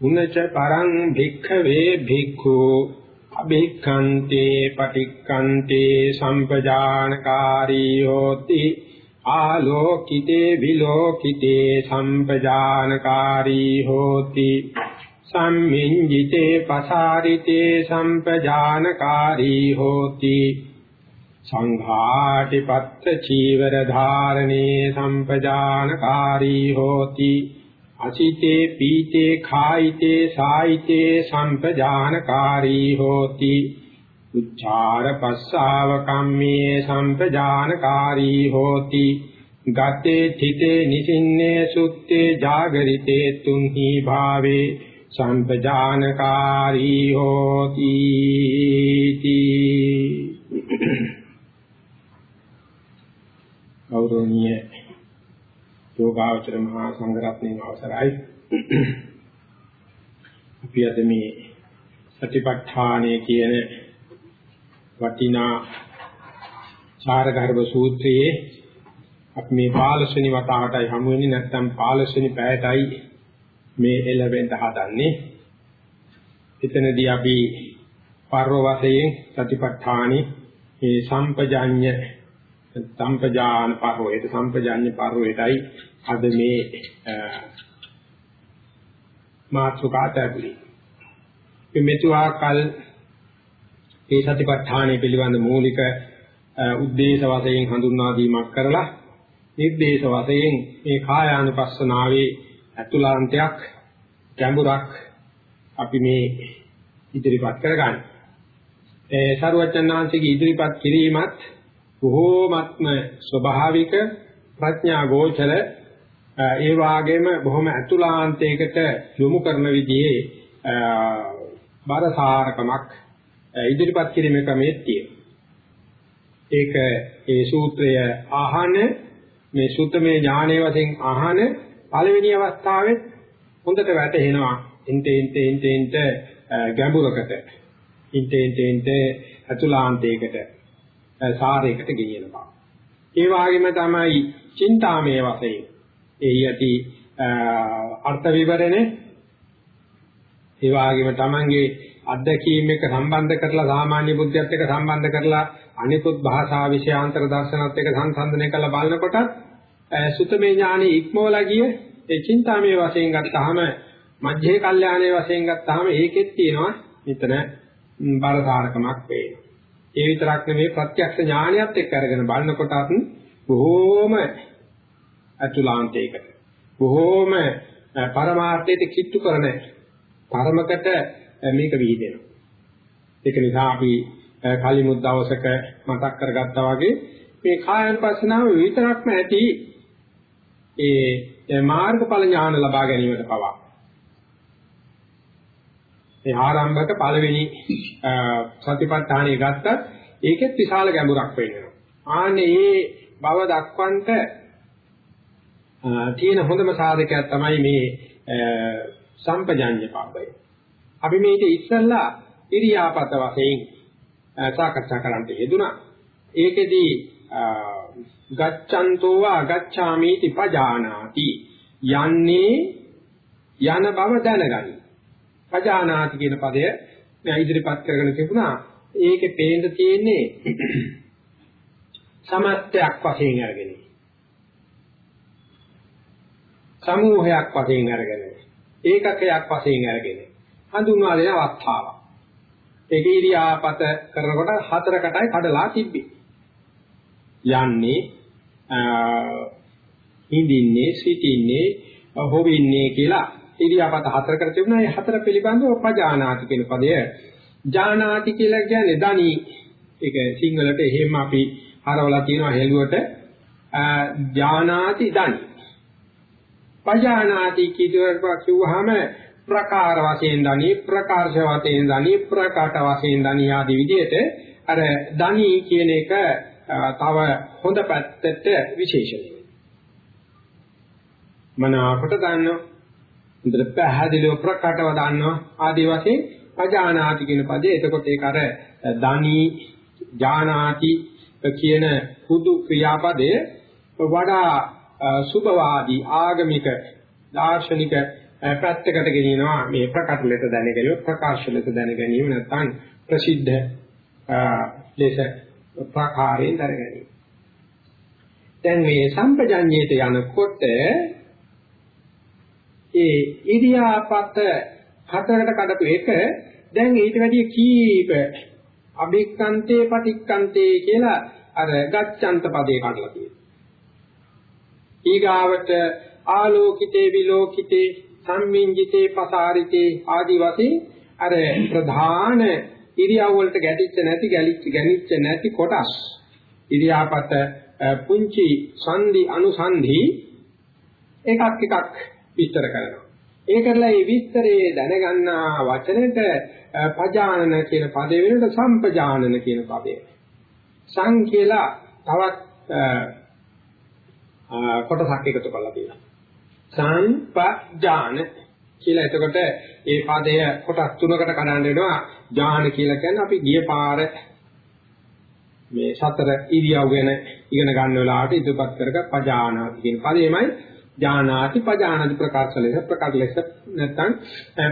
උනච පරං භික්ඛවේ භික්ඛු අභික්ඛන්තේ පටික්ඛන්තේ සම්පජානකාරී හෝති ආලෝකිතේ විලෝකිතේ සම්පජානකාරී හෝති සම්මිඤ්ජිතේ පසාරිතේ සම්පජානකාරී හෝති සංඝාටිපත්ත චීවර ධාරණේ සම්පජානකාරී හෝති අසිතේ පීතේ ખાයිතේ සායිතේ සම්පජානකාරී හෝති උච්චාර පස්සාව කම්මේ සම්පජානකාරී හෝති ගතේ තිතේ නිසින්නේ සුත්තේ ජාගරිතේ තුන්හි භාවේ සම්පජානකාරී හෝති ගෞරවනීය යෝගාචර මහා සංඝරත්නයේ අවසරයි. අපි අද මේ සතිපට්ඨානය කියන වටිනා චාරගර්භ සූත්‍රයේ අපි මේ 15 වෙනි වතාවටයි හමු වෙන්නේ නැත්නම් 15 වෙනි පැයටයි මේ එළවෙන්න හදන්නේ. එතනදී අපි පර්ව වශයෙන් සතිපට්ඨානෙ මේ සම්පජාඤ්ඤ සම්පජාන පර්වයට සම්පජාඤ්ඤ පර්වයටයි අද මේ මාතෘකාත ඇතුළේ මේ මෙතුආ කල් මේ සතිපට්ඨානය පිළිබඳ මූලික උද්දේශ වශයෙන් හඳුන්වා දීමක් කරලා නිර්දේශ වශයෙන් මේ කායානුපස්සනාවේ අතුලාන්තයක් ගැඹුරක් අපි මේ ඉදිරිපත් කරගන්න. ඒ සරුවචනාංශිකේ ඉදිරිපත් කිරීමත් බොහෝමත්ම ස්වභාවික ප්‍රඥා ගෝචර ඒ වාගේම බොහොම අතුලාන්තයකට යොමු කරන විදිහේ බරසාරකමක් ඉදිරිපත් කිරීමේ ක්‍රමයේ තියෙනවා. ඒක ඒ සූත්‍රය ආහන මේ සූත්‍රමේ ඥානයේ වශයෙන් ආහන පළවෙනි අවස්ථාවේ හොඳට වැටහෙනවා. ඉන්ටේ ඉන්ටේ ඉන්ටේ ඉන්ටේ ගැඹුරකට ඉන්ටේ ඉන්ටේ ඉන්ටේ අතුලාන්තයකට සාරයකට ගෙනියනවා. ඒ වගේම තමයි චින්තාමය වශයෙන් ඒ යටි අර්ථ විවරණේ ඒ වගේම තමන්ගේ අත්දැකීම් එක්ක සම්බන්ධ කරලා සාමාන්‍ය බුද්ධියත් එක්ක සම්බන්ධ කරලා අනිකුත් භාෂා විෂයාන්තර දර්ශනත් එක්ක සංසන්දනය කරලා බලනකොට සුතමේ ඥානෙ ඉක්මවලා ගිය ඒ චින්තාමය වශයෙන් ගත්තාම මධ්‍යේ කල්යාණයේ වශයෙන් ගත්තාම ඒකෙත් තියෙනවා මෙතන බරසාරකමක් වේනවා. ඒ විතරක් නෙමෙයි ප්‍රත්‍යක්ෂ ඥානියත් එක්ක අරගෙන බලනකොටත් බොහෝම අතුලාන්තයකට බොහෝම පරමාර්ථයට කිට්ටු කරන පරමකට මේක විහිදෙනවා. ඒක නිසා අපි කලිමුත් දවසක මතක් කරගත්තා වගේ මේ කායanusasanaව විතරක්ම ඇති ඒ මාර්ගඵල ඥාන ලබා ගැනීමට පවා ඒ ආරම්භක පළවෙනි සතිපට්ඨානිය ගත්තත් ඒකෙත් විශාල ගැඹුරක් වෙනවා. ආනේ මේ බව දක්වන්නට තියෙන හොඳම සාධකයක් තමයි මේ සම්පජාඤ්ඤ පබ්බය. අපි මේක ඉස්සල්ලා ඉරියාපත වශයෙන් සාකච්ඡා කරන්න යෙදුනා. ඒකෙදී ගච්ඡන්තෝ වා ගච්ඡාමිති පජානාති යන්නේ යන බව දැනගනි. පජානාති කියන පදය ඉදිරිපත් කරගෙන තිබුණා. ඒකේ පේන්න තියෙන්නේ සමස්තයක් වශයෙන් අරගෙන. සමූහයක් වශයෙන් අරගෙන. ඒකකයක් වශයෙන් අරගෙන. හඳුන්වා දෙන අවස්ථාවක්. ඒක ඉරියාපත කරනකොට හතරකටයි කඩලා තිබ්බේ. යන්නේ හිඳින්නේ සිටින්නේ හොවින්නේ කියලා ඉරියාපත හතරකට තිබුණා. ඒ හතර පිළිබඳව පජානාති කියන පදය ජානාති කියලා කියන්නේ දනි ඒක සිංහලට එහෙම අපි හරවලා තියෙනවා හෙළුවට ජානාති දනි පජානාති කියනවා කිව්වහම ප්‍රකාර වශයෙන් දනි ප්‍රකාශ වශයෙන් දනි ප්‍රකට වශයෙන් දනි ආදී විදිහට අර දනි කියන එක තව හොඳ පැත්තට විශේෂයි. මනාවට දන්නවා. හොඳට පැහැදිලිව ප්‍රකටව දන්නවා ආදී වශයෙන් පජානාති කියන පදේ එතකොට ඒක අර දනි ජානාති කියන හුදු ක්‍රියාපදයේ වඩා සුභවාදී ආගමික දාර්ශනික පැත්තකට ගෙනියනවා මේ ප්‍රකට ලෙස දැන ගැනීම ප්‍රකාශ ලෙස දැන ගැනීම නැත්නම් ප්‍රසිද්ධ ලෙස ප්‍රකාරයෙන් දැන ගැනීම. දැන් මේ සම්පජඤ්ඤයට යනකොට ඒ ඉරියාපත හතරකට කඩපු එක දැන් ඊට වැඩිය කීප අභික්කන්තේ පටික්කන්තේ කියලා අර ගච්ඡන්ත පදේ කඩලා තියෙනවා. ඊගාවට ආලෝකිතේ විලෝකිතේ සම්මිංජිතේ පසාරිතේ ආදී වශයෙන් අර ප්‍රධාන ඉරියව් වලට ගැටිච්ච නැති ගැලිච්ච ගැනිච්ච නැති කොටස් ඉරියාපත පුංචි සංදි අනුසන්ධි එකක් එකක් විස්තර කරනවා. ඒ කරලා මේ විස්තරේ දැනගන්නා වචනෙට පජානන කියන පදේ වෙනකොට සම්පජානන කියන පදේ. සං කියලා තවත් කොටසක් එකතු කරලා තියෙනවා. සංපජාන කියලා එතකොට ඒ පදය කොටස් තුනකට කඩන්න වෙනවා. ඥාන කියලා කියන්නේ අපි ගිය පාර මේ සතර ඉරියව් ගැන ඉගෙන ගන්න වෙලාවට ඉදපත් කරක පජානාති කියන පදේමයි ඥානාති පජානාති ප්‍රකාශ ලෙස ප්‍රකාශ ලෙස නැත්නම්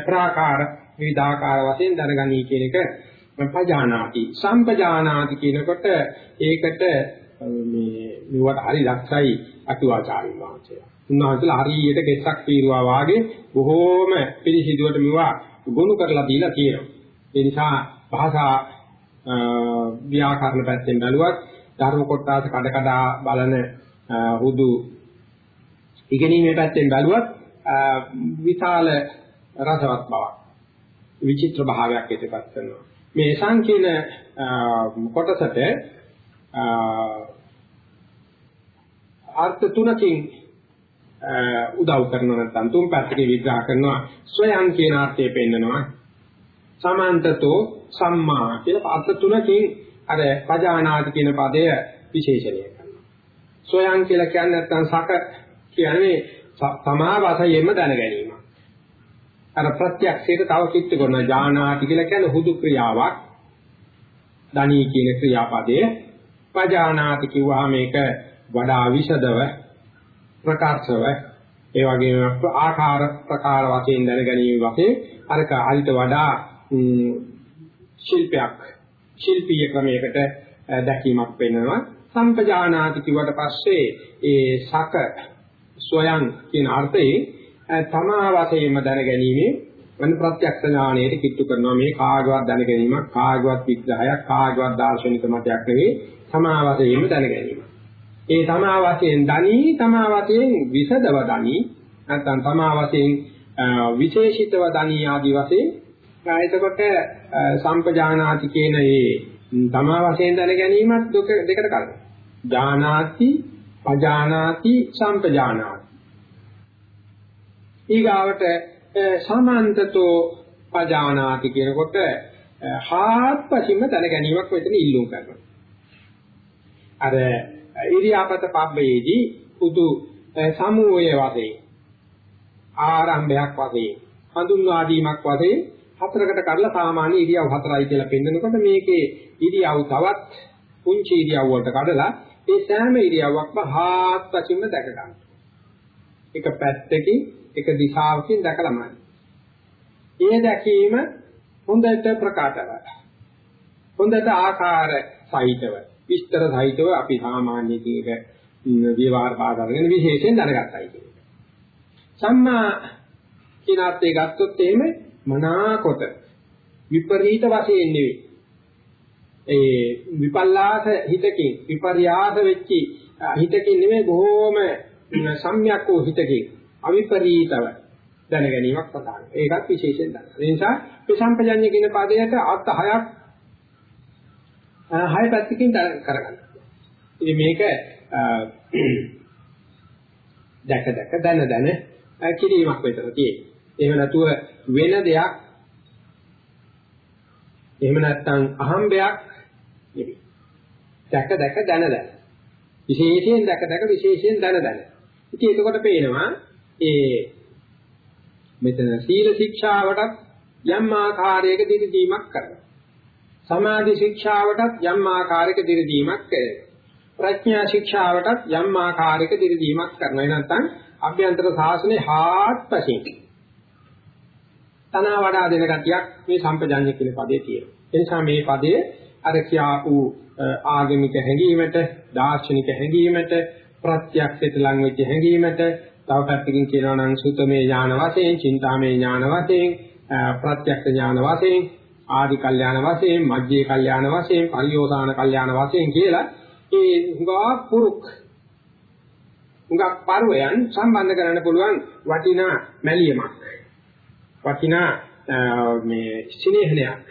ප්‍රාකාර විවිධාකාර වශයෙන් දැනගනී කියන එක පජානාති සම්පජානාති කියනකොට ඒකට මේ නුවට හරි ලක්ෂයි අටුවාචාරින් වහන්සේ. උන්වහන්සේලා හරියට කෙස්සක් පීරුවා වාගේ බොහෝම පිළිසිදුවට මෙවුවා ගොනු කරලා දීලා තියෙනවා. ඒ නිසා භාෂා ව්‍යාකරණ පැත්තෙන් බැලුවත් ධර්ම කොටස කඩ කඩ බලන හුදු ඉගෙනීමේ පැත්තෙන් බැලුවත් විශාල රසවත් බවක් විචිත්‍ර භාවයක් ඉදපත් කරනවා. මේ සංකීර්ණ කොටසට අර්ථ තුනකින් උදව් කරනවා නැත්නම් තුන් පැත්තකින් විග්‍රහ කරනවා. ස්වයං කියන අර්ථය පෙන්නනවා. සමාන්තතෝ සම්මා කියලා අර්ථ තුනකින් අර පජානාති කියන පදය විශේෂණය කරනවා. ස්වයං කියලා කියන්නේ නැත්නම් සක කියන්නේ තමා වශයෙන්ම දැන ගැනීම අර ප්‍රත්‍යක්ෂයට තව කිත්ත කරන ඥානාති කියලා කියන්නේ හුදු ක්‍රියාවක්. දණී කියන ක්‍රියාපදයේ. පජානාති කිව්වහම මේක වඩා විෂදව ප්‍රකාශව ඒ වගේම ආකාර ප්‍රකාර වශයෙන් දැන ගැනීම වශයෙන් අරක අරිට වඩා ශිල්පයක් ශිල්පීය ක්‍රමයකට දැකීමක් වෙනවා. සම්පජානාති කිව්වට පස්සේ ඒ සක ස්වයං කියන අර්ථයේ තමා වශයෙන්ම දැන ගැනීමේ වෙන ප්‍රත්‍යක්ෂ ඥාණයට කිට්ටු කරනවා. මේ කාගවත් දැන ගැනීමක් කාගවත් විග්‍රහයක් කාගවත් දාර්ශනික මතයක් නෙවෙයි. තමා වශයෙන්ම දැන ගැනීම. ඒ තමා වශයෙන් දනි තමා වශයෙන් විසදව දනි නැත්නම් තමා වශයෙන් විශේෂිතව දනි ආදි වශයෙන් එතකොට සම්පජානාති කියන ඒ තමා වශයෙන් දැන ගැනීමත් දෙකට කරනවා. ඥානාති, පජානාති, සම්පජානාති. ඊගාවට සමන්තතෝ පජානාති කියනකොට හාත්පසින්ම දැන ගැනීමක් මෙතන ඉල්ලුම් කරනවා. අර ඉරියාපත පබ්බේදී පුදු සමූහය වශයෙන් ආරම්භයක් වශයෙන් හඳුන්වා දීමක් වශයෙන් හතරකට කඩලා සාමාන්‍ය ඉරියව් හතරයි කියලා පෙන්නකොට මේකේ ඉරියව් තවත් පුංචි ඉරියව් වලට කඩලා ඒ සෑම ඉරියව්වක්ම හාත්පසින්ම දැක ගන්න. එක පැත්තකින් එක දිශාවකින් දැකලාමයි. ඒ දැකීම හොඳට ප්‍රකාශවයි. හොඳට ආකාර සහිතව විස්තර සහිතව අපි සාමාන්‍ය කීක විවහාර පාඩගෙන විශේෂයෙන් දැනගත්තයි කියන්නේ. සම්මා කියන අර්ථය ගත්තොත් එහෙම මනාකොට විපරීත වශයෙන් නෙවෙයි. ඒ විපල්ලාස හිතකින් විපර්යාස වෙච්චි හිතකින් නෙමෙයි බොහෝම සම්‍යක් වූ හිතකින් අවිපරීතව දැන ගැනීමක් ප්‍රධානයි. ඒකත් විශේෂයෙන් දැනගන්න. ඒ නිසා ප්‍රසම්පජඤ්ඤ කියන පදයට අර්ථ හයක් හය පැත්තකින් කරගන්න. ඉතින් මේක දැක දැක දන දන කිරීමක් විතර තියෙන්නේ. එහෙම නැතුව වෙන දෙයක් එහෙම නැත්නම් අහම්බයක් නෙවෙයි. දැක දැක දන දන. විශේෂයෙන් දැක දැක විශේෂයෙන් දන දන. ඉතින් එතකොට පේනවා ඒ මෙතන සීල ශික්ෂාවටත් යම් ආකාරයක දිරිදීමක් කරනවා. සමාධි ශික්ෂාවටත් යම් ආකාරයක දිරිදීමක් කරනවා. ප්‍රඥා ශික්ෂාවටත් යම් ආකාරයක දිරිදීමක් කරනවා. නැත්නම් අභ්‍යන්තර සාසනේ හාත්පසින් තනවා වඩා දෙන ගතියක් මේ සම්පජඤ්ඤ කියන පදේ තියෙනවා. ඒ නිසා මේ පදයේ අර කියාපු ආගමික හැඟීමට, දාර්ශනික හැඟීමට, ප්‍රත්‍යක්ෂයට ලං වෙච්ච හැඟීමට, තව පැත්තකින් කියනවා නම් සුතමේ ඥාන වශයෙන්, චින්තාමේ ඥාන වශයෙන්, ප්‍රත්‍යක්ෂ ඥාන වශයෙන්, ආදි කල්යාණ වශයෙන්, මජ්ජේ කල්යාණ වශයෙන්, පරියෝසాన කල්යාණ වශයෙන් කියලා ඒ හුඟා පුරුක් හුඟක් පරිවයන් සම්බන්ධ කරන්න පුළුවන් වටිනා මැලියමක්. වටිනා මේ සිනේහනයක්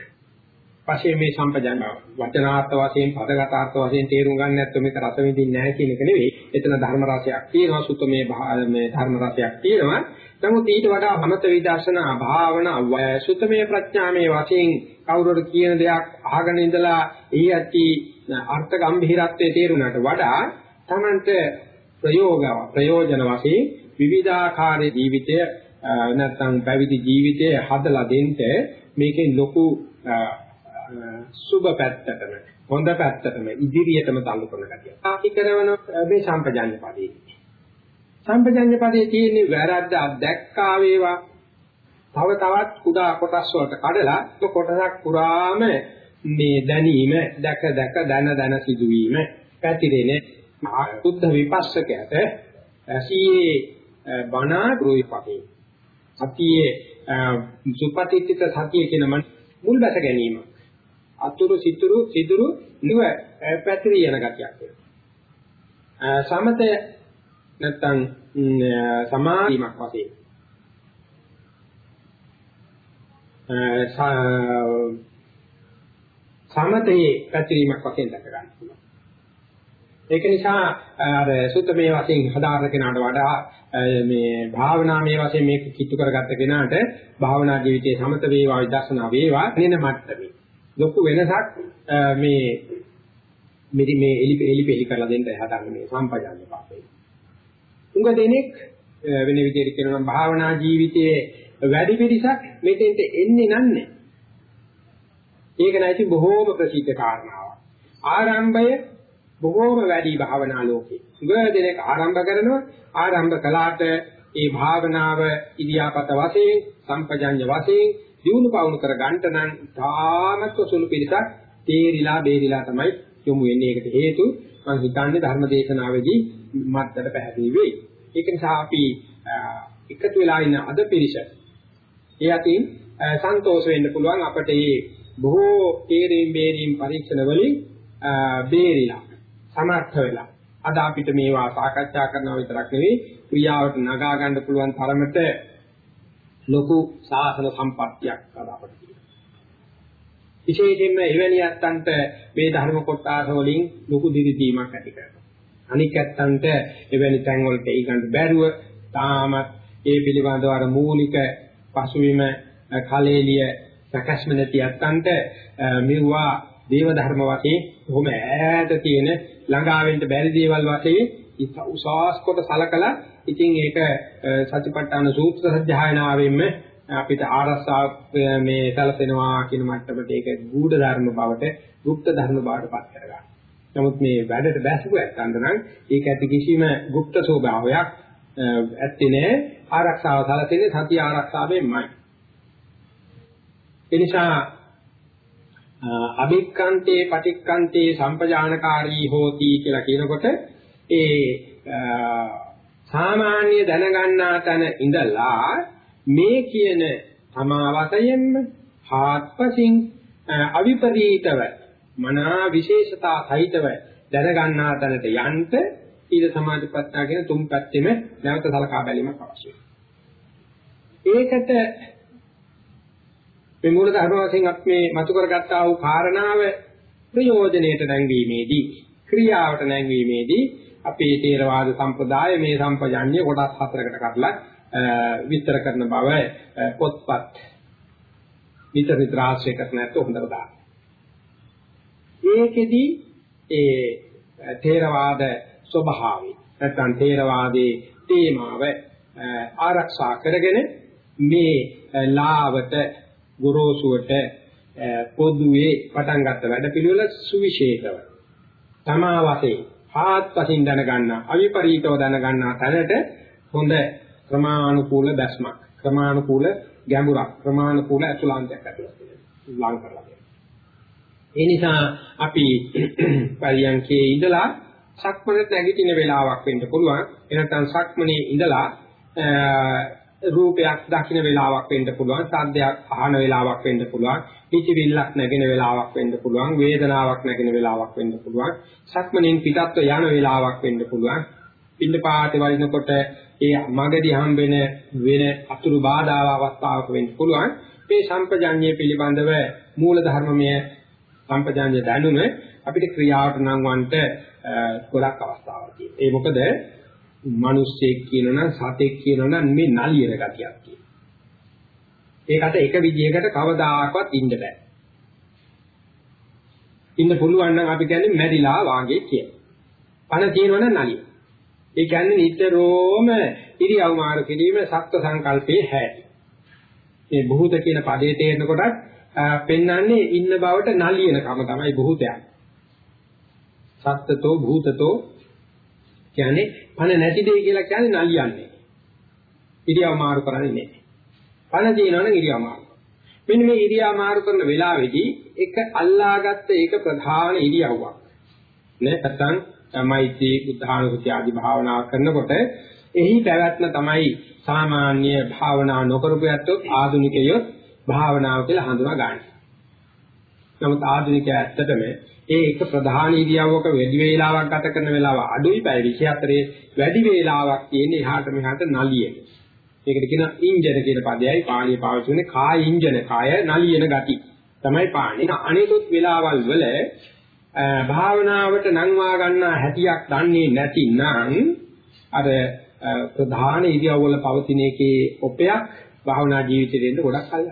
පස්සේ මේ සම්පජාන වචනාර්ථ වශයෙන් පදගතාර්ථ වශයෙන් තේරුම් ගන්න නැත්නම් මේක රස විඳින්නේ නැහැ කියන එක නෙවෙයි. එතන ධර්ම රසයක් තියෙනවා සුතමේ මේ ධර්ම රසයක් තියෙනවා. නමුත් ඊට වඩා මමත විදර්ශනා භාවනා සුතමේ ප්‍රඥාමේ වශයෙන් කවුරුර කියන දෙයක් අහගෙන ඉඳලා එහි ඇති අර්ථ ගැඹිරත්වයේ තේරුණාට වඩා තමන්ට ප්‍රයෝග ප්‍රයෝජන වශයෙන් විවිධාකාරයේ ජීවිතය නැත්නම් පැවිදි ජීවිතය හදලා දෙන්න මේකේ ලොකු සුබ පැත්තටම හොඳ පැත්තටම ඉදිරියටම තල්ලු කරන ගතිය. ආකි කරන මේ සම්පජඤ්ඤ පදේ. සම්පජඤ්ඤ පදේ තියෙන වැරද්ද අධ්‍යක්කා වේවා. තව තවත් කුඩා කොටස් වලට කඩලා ඒ කොටසක් පුරාම මේ දැනීම දැක දැක දන දන සිදුවීම පැතිරෙන සුද්ධ විපස්සකයට සීයේ බණා ගෘහිපතේ සතියේ සුපතිත්‍ිත සතිය කියන මුල් බැස ගැනීම අතුරු සිතුරු සිදුරු නිව පැතිරී යන ගතියක් වෙනවා. සමතය නැත්තම් සමාධිමක් වශයෙන් සමතේ පැතිරීමක් වශයෙන් දැක ගන්න පුළුවන්. ඒක නිසා අර සුත්තමේ වශයෙන් හදාරන කෙනාට වඩා මේ භාවනාමය වශයෙන් මේක කිට්ටු කරගත්ත කෙනාට භාවනා ජීවිතයේ සමත වේවා විදර්ශනා වේවා නින මට්ටමේ ලොකු වෙනසක් මේ මෙදි මේ එලි එලි පෙලි කරලා දෙන්න හදන්නේ මේ සම්පජාන්‍ය පාපේ. උඟ දෙනෙක් වෙන විදිහට කියනවා නම් භාවනා ජීවිතයේ වැඩි පිරිසක් මෙතෙන්ට එන්නේ නැහැ. ඒක නැති බොහෝම ප්‍රසිද්ධ කාරණාවක්. ආරම්භය බොහෝම වැඩි භාවනා ලෝකේ. උඟ දෙනෙක් ආරම්භ කරනවා ආරම්භ කළාට ඒ භාවනාව ඉදියාපත වශයෙන් සම්පජාන්‍ය වශයෙන් දිනු පවුණු කර ගන්නට නම් තාමත්ව සුළු පිළිසක් තේරිලා බේරිලා තමයි යොමු වෙන්නේ. ඒකට හේතු මම හිතන්නේ ධර්මදේශනාවේදී මත්තර පැහැදිලි වෙයි. ඒක නිසා අපි එකතු වෙලා ඉන්න අද පිරිස ඒ අතින් සන්තෝෂ වෙන්න පුළුවන් අපට මේ බොහෝ තේරීම් බේරීම් පරීක්ෂණ වලින් බේරිලා සමර්ථ වෙලා අද අපිට මේවා සාකච්ඡා කරනවා විතරක් නෙවෙයි ක්‍රියාවට නගා ගන්න පුළුවන් තරමට ලොකු සාසන සම්පත්තියක් අද අපිට තියෙනවා. විශේෂයෙන්ම එවැනි ඇත්තන්ට මේ ධර්ම කොටස වලින් ලොකු දිරිදීමක් ඇති කරනවා. අනික් ඇත්තන්ට එවැනි තැන් වලට ඊගන්න බැරුව තාමත් ඒ පිළිබඳව අර මූලික පසුවිම කලෙලිය සැකස්ම නැති ඇත්තන්ට මෙවුවා දේව ධර්ම වශයෙන් කොහොම ඈත තියෙන ළඟාවෙන්න බැරි දේවල් වශයෙන් උසස් කොට සලකලා ඉතින් ඒක සතිපට්ඨාන සූත්‍ර සත්‍යයනාවෙන්ම අපිට ආරස්සාව මේ සැලසෙනවා කියන මට්ටමට ඒක ගුඪ ධර්ම බවට, গুপ্ত ධර්ම බවට පත් කරගන්නවා. නමුත් මේ වැඩට බැසුව ඇත්තන්ට නම් ඒක ඇති කිසිම গুপ্ত ස්වභාවයක් ඇත්තේ නෑ. ආරක්ෂාව සැලසෙන්නේ සතිය ආරක්ෂාවෙන්මයි. ඒ නිසා අභික්කන්තේ පටික්කන්තේ සම්පජානකාරී හෝති කියලා කියනකොට ඒ සාමාන්‍ය දැනගන්නා තැන ඉඳලා මේ කියන සමාවතයෙන්ම හාත්පසින් අවිපරීතව මනා විශේෂතා සහිතව දැනගන්නා තැනට යන්න ඊට සමාධිපත්තා කියන තුන් පැත්තෙම නැවත සලකා බැලීමක් අවශ්‍යයි. ඒකට මේ මූල ධර්ම වශයෙන් අපි මේ මතු කරගත්තා වූ කාරණාව ප්‍රයෝජනෙට නැංවීමේදී ක්‍රියාවට නැංවීමේදී අපේ තේරවාද සම්ප්‍රදාය මේ සම්පජඤ්ඤය කොටස් හතරකට කඩලා විස්තර කරන බව පොත්පත් විතර විතර ආශ්‍රය කරන ඇත්ත හොඳට දාන්න. ඒකෙදි ඒ තේරවාද ස්වභාවය නැත්නම් තේරවාදයේ තේමාව ආරක්ෂා කරගෙන මේ ලාවට ගොරෝසුවට පොදුවේ පටන් ගත්ත වැඩපිළිවෙල සුවිශේෂව. තමා වශයෙන් ආත්පසින් දැනගන්න අවිපරීතව දැනගන්න තැනට හොඳ ක්‍රමානුකූල දැස්මක් ක්‍රමානුකූල ගැඹුරක් ක්‍රමානුකූල අතුලාන්තයක් ඇතුළත් ලං කරලා ඒ නිසා අපි පරියන්කේ ඉඳලා සක්මනට නැගිටින වෙලාවක් වෙන්න පුළුවන්. එනකන් සක්මනේ ඉඳලා රූපයක් දකින්න වෙලාවක් වෙන්න පුළුවන් සාද්දයක් අහන වෙලාවක් වෙන්න පුළුවන් පිටිවිල්ලක් නැගෙන වෙලාවක් වෙන්න පුළුවන් වේදනාවක් නැගෙන වෙලාවක් වෙන්න පුළුවන් සක්මණෙන් පිටත්ව යන වෙලාවක් වෙන්න පුළුවන්. පින්න පාටේ වරිනකොට ඒ මගදී හම්බෙන වෙන අතුරු බාධා අවස්ථාවක වෙන්න පුළුවන්. මේ සම්පජඤ්ඤය පිළිබඳව මූල ධර්මමය සම්පජඤ්ඤය දැනුම අපිට ක්‍රියාවට නම් වන්ට ගොඩක් අවස්ථාවක් තියෙනවා ඒ මොකද මිනිස්සෙක් කියනවනම් සතෙක් කියනවනම් මේ නලියන ගතියක් තියෙනවා. ඒකට එක විදියකට කවදාකවත් ඉන්න බෑ. ඉන්න පුළුවන් නම් අපි කියන්නේ මැරිලා වාගේ කියන. පණ තියෙනවනම් නලිය. ඒ කියන්නේ නිතරම ඉරියව් මාරු කිරීම සත්‍ය සංකල්පයේ හැටි. මේ භූත කියන පදේ තේරෙනකොටත් පෙන්වන්නේ ඉන්න බවට නලියන කම තමයි භූතයක්. සත්ත්වතෝ භූතතෝ කියන්නේ පණ නැති දෙය කියලා කියන්නේ නලියන්නේ. ඉරියව් මාරු කරන්නේ නැහැ. පණ දිනනවනම් ඉරියව් මාරු. මෙන්න මේ ඉරියව් මාරු කරන වෙලාවේදී එක අල්ලාගත්ත ඒක ප්‍රධාන ඉරියව්වක්. නේ නැත්නම් මෛත්‍රී බුද්ධානුසති ආදී භාවනා කරනකොට එහි පැවැත්ම තමයි සාමාන්‍ය භාවනා නොකරපු ඇත්තොත් ආධුනිකයෝ භාවනාව කියලා හඳුනා ගන්න. නමුත් ආධුනිකයා ඇත්තටම ඒ එක ප්‍රධාන ඉරියව්වක වැඩි වේලාවක් ගත කරන වෙලාව අඩුයි පැය 24 වැඩි වේලාවක් තියෙන්නේ එහාට මෙහාට නලියෙන. ඒකට කියන ඉන්ජන කියන පදයයි පාළිය පාවිච්චි කරන්නේ කාය ඉන්ජන කාය නලියෙන ගති. තමයි පාන්නේ. අනිකුත් වෙලාවල් වල භාවනාවට නංවා ගන්නා හැටියක් දන්නේ නැතිනම් අර ප්‍රධාන ඉරියව්වල පවතින එකේ ඔපයක් භාවනා ජීවිතේට ගොඩක් කල්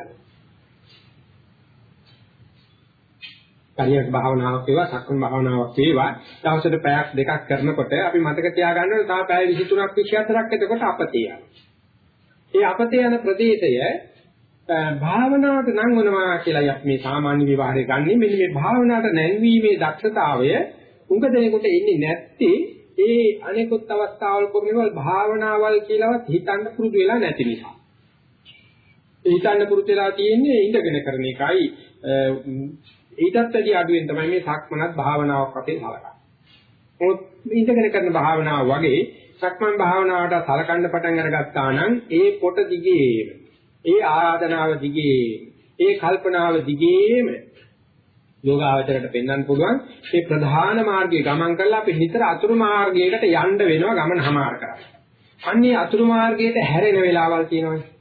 පරියක් භාවනාවක් වේවා සක්මන් භාවනාවක් වේවා දවසට පැයක් දෙකක් කරනකොට අපි මතක තියාගන්න ඕනේ තා පැය 23ක් 24ක් එතකොට අපතේ යනවා. ඒ අපතේ යන ප්‍රදේශය භාවනාවට නම් වෙනවා කියලා අපි මේ සාමාන්‍ය විවහාරය ගන්නේ මෙන්න මේ භාවනාවට නැංවීමේ දක්ෂතාවය උඟ දෙනකොට ඉන්නේ නැත්තේ ඒ අනෙකුත් අවස්ථාවල් කරනවල් භාවනාවල් කියලාවත් හිතන්න පුරුදු වෙලා නැති නිසා. ඒ හිතන්න පුරුදු වෙලා තියෙන්නේ ඉඳගෙන කරන එකයි ඊටත් වැඩි අඩුවෙන් තමයි මේ සක්මනත් භාවනාවක් වශයෙන් සලකන්නේ. මොකද ඉඳගෙන කරන භාවනාව වගේ සක්මන් භාවනාවට සලකන්න පටන් අරගත්තා නම් ඒ කොට දිගේම ඒ ආරාධනාව දිගේ ඒ කල්පනාව දිගේම යෝගාවචරයට පෙන්වන්න පුළුවන් මේ ප්‍රධාන මාර්ගයේ ගමන් කරලා අපි නිතර අතුරු මාර්ගයකට යන්න වෙනවා ගමන හමාර කරන්නේ. අන්නේ අතුරු මාර්ගයට හැරෙන වෙලාවල් තියෙනවානේ.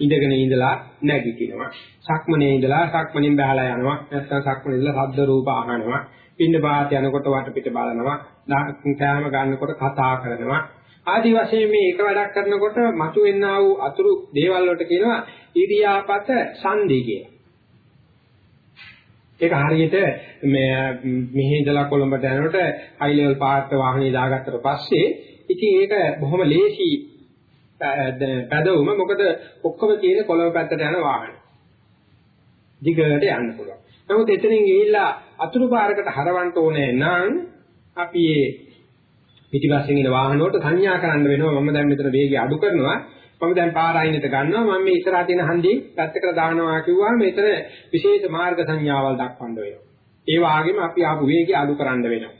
ඉඳගෙන ඉඳලා නැගිටිනවා. සක්මනේ ඉඳලා සක්මනින් බහලා යනවා. නැත්නම් සක්මනේ ඉඳලා ශබ්ද රූප අහනවා. පින්න පාත යනකොට වටපිට බලනවා. කෑම ගන්නකොට කතා කරනවා. ආදි වශයෙන් මේ එක වැඩක් කරනකොට මතුවෙනා වූ අතුරු දේවල් වලට කියනවා ඉරියාපත සංදි කියලා. ඒක හරියට මේ මෙහි ඉඳලා කොළඹට යනකොට හයි ලෙවල් පාර්ක් වාහනේ දාගත්තට පස්සේ ඉතින් ඒක බොහොම ලේසි පැදවුම මොකද ඔක්කොම තියෙන කොළඹ පැත්තට යන වාහන. දිගට යන්න පුළුවන්. නමුත් එතනින් ගිහිල්ලා අතුරු පාරකට හරවන්න ඕනේ නම් අපි මේ පිටිපස්සෙන් එන වාහන වලට සංඥා කරන්න වෙනවා මම දැන් මෙතන වේගය අඩු කරනවා මම දැන් පාර අයිනට ගන්නවා මම මේ ඉස්සරහා තියෙන හන්දියෙන් පැත්තකට දානවා කිව්වම මෙතන විශේෂ මාර්ග සංඥාවල් දක්වන්න වෙනවා. ඒ වගේම අපි ආපු වේගය අඩු කරන්න වෙනවා.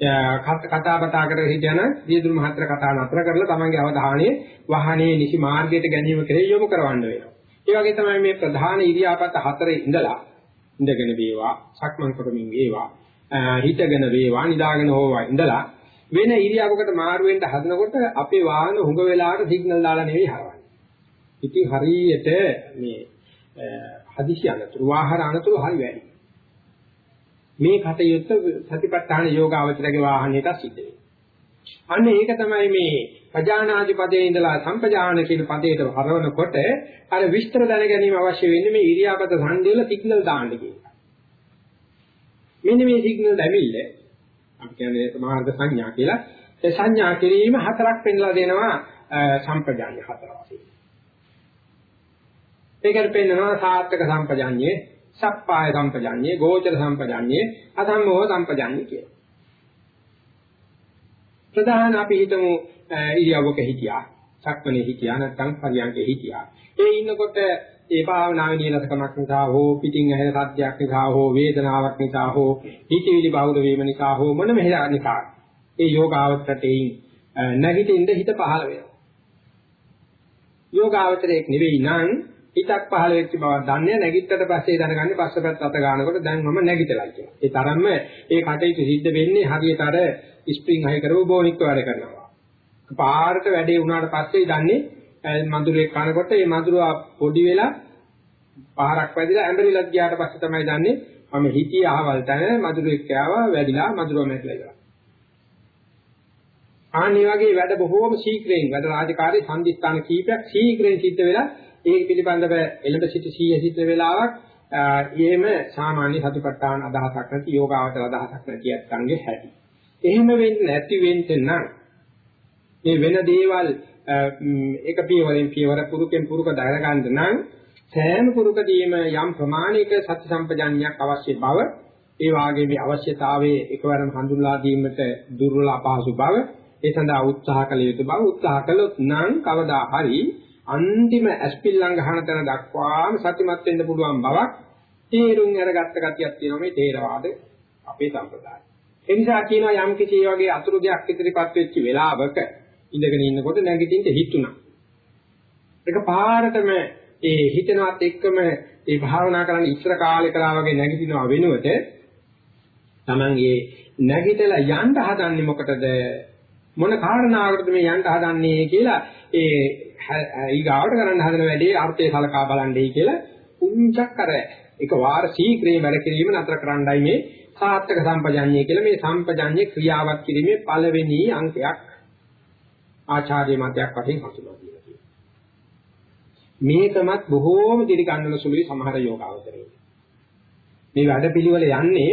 කතා බතා කර හිටියන දියදුරු මහත්තර කතා නතර කරලා තමන්ගේ අවධානය වාහනේ නිසි මාර්ගයට ගැනීම කෙරෙහි යොමු කරවන්න වෙනවා. ඒ වගේ තමයි මේ ප්‍රධාන ඉරියාපත හතරේ ඉඳලා ඉඳගෙන වේවා, සක්මන් කරමින් වේවා, හිටගෙන වේවා, නිදාගෙන හෝවා ඉඳලා වෙන ඉරියාවකට මාරු වෙන්න හදනකොට අපේ වාහන හුඟ වෙලාවට සිග්නල් දාලා නෙවෙයි හරවන්නේ. ඉතින් හරියට මේ හදිසි අනතුරු වාහන අනතුරු හරි වැඩි. මේ කටයුත්ත සතිපට්ඨාන යෝගාවචරගේ වාහනයට සිද්ධ වෙනවා. අන්න ඒක තමයි මේ පජානාදි පදයේ ඉඳලා සම්පජාන කියන පදයට හරවනකොට අර විස්තර දැන ගැනීම අවශ්‍ය වෙන්නේ මේ ඉරියාපත සංදේල සිග්නල් දාන්න කියන එක. මෙන්න මේ සිග්නල් දැමිල්ල අපි කියන්නේ මාර්ග සංඥා කියලා. ඒ සංඥා කිරීම හතරක් පෙන්ලා දෙනවා සම්පජාන්‍ය හතර වශයෙන්. ඒකට පෙන්නනවා සාර්ථක සම්පජාන්‍යේ, සප්පාය සම්පජාන්‍යේ, ගෝචර සම්පජාන්‍යේ, අසම්මෝහ සම්පජාන්‍යේ කියලා. ප්‍රධාන අපි හිතමු ඉරියව්වක හිටියා. සක්මනේ හිටියා නැත්නම් පරියන්කේ හිටියා. ඒ ඉන්නකොට ඒ භාවනාවේ නිරතකමක් නිසා හෝ පිටින් ඇහෙන සද්දයක් නිසා හෝ වේදනාවක් නිසා හෝ හිතවිලි බහුල වීම නිසා හෝ මොනම හේතුවක් නිසා ඒ යෝගාවචරයෙන් නැගිටින්න හිත පහළ වෙනවා. යෝගාවචරයක් නෙවෙයි නම් හිතක් පහළ වෙච්ච බව දන්නේ නැගිට්ටට පස්සේ දැනගන්නේ පස්සපැත්ත අත ගන්නකොට දැන් මම නැගිටලා කියලා. ඒ තරම්ම ඒ කටයුතු සිද්ධ වෙන්නේ හරියට අර ස්ප්‍රින්ග් හයි කරව බොනික්ක වැඩ කරනවා. පාරට වැඩේ වුණාට පස්සේ දන්නේ මඳුරේ කනකොට මේ මඳුරා පොඩි වෙලා පාරක් වැදිලා ඇඹරිලා ගියාට පස්සේ තමයි දන්නේ මම හිතිය අහවල් තැන මඳුරේ කෑවා වැදිලා මඳුරා මැරිලා ඉවරයි. ආන් මේ වගේ වැඩ බොහෝම ශීක්‍රයෙන් වැඩ රාජකාරී සංදිස්ථාන කීපයක් ශීක්‍රයෙන් සිද්ධ වෙලා ඒක පිළිබඳව එළඹ සිටි සීය සිද්ධ වෙලාවක් ඊෙම සාමාන්‍ය සතිපට්ඨාන අදහසක් නැති යෝගාවචර අදහසක් නැති අත්ංගේ හැටි. එහෙම වෙන්නේ නැති වෙන්න නම් මේ වෙන දේවල් එක පියවරෙන් පියවර පුරුකෙන් පුරුක දාර ගන්න නම් සෑම පුරුකදීම යම් ප්‍රමාණයක සත්‍ය සම්පජාන්‍යයක් අවශ්‍ය බව ඒ වාගේ මේ අවශ්‍යතාවයේ එකවරම හඳුන්වා දීමට දුර්වල අපහසු බව ඒ සඳහා උත්සාහ කළ යුතු බව උත්සාහ කළොත් නම් කවදා හරි අන්තිම ඇස්පිල්ලම් ගහන තැන දක්වාම සතිමත් වෙන්න පුළුවන් බවක් තේරුම් අරගත්ත ගතියක් තියෙනවා මේ තේරවාද අපේ සම්ප්‍රදාය. ඒ නිසා කියනවා යම් කිසි වගේ අතුරු දෙයක් ඉදිරිපත් වෙච්ච වෙලාවක ඉඳගෙන ඉන්නකොට නැගිටින්න හිතුණා. ඒක පාරටම ඒ හිතනවත් එක්කම ඒ භාවනා කරන්න ඉස්සර කාලේ කරා වගේ නැගිටිනවා වෙනුවට Taman ඒ නැගිටලා යන්න හදන්නේ මොකටද මොන කාරණාවකටද මේ යන්න හදන්නේ කියලා ඒ ඊගාවට කරන්න හදන වැඩේ අර්ථය සලකා බලන්නයි කියලා උන්චක් අර එක වාර ශීඝ්‍රයෙන් වැඩ කිරීම නතර කරන්නයි මේ සාර්ථක සම්පජඤ්ඤය කියලා මේ සම්පජඤ්ඤේ ක්‍රියාවක් කිරීමේ පළවෙනි අංකයක් ආචාර්ය මතයක් වශයෙන් හසුරුවලා තියෙනවා. මේකමත් බොහෝම දිරි ගන්නන සුළුයි සමහර යෝගාවචරයේ. මේ වැඩපිළිවෙල යන්නේ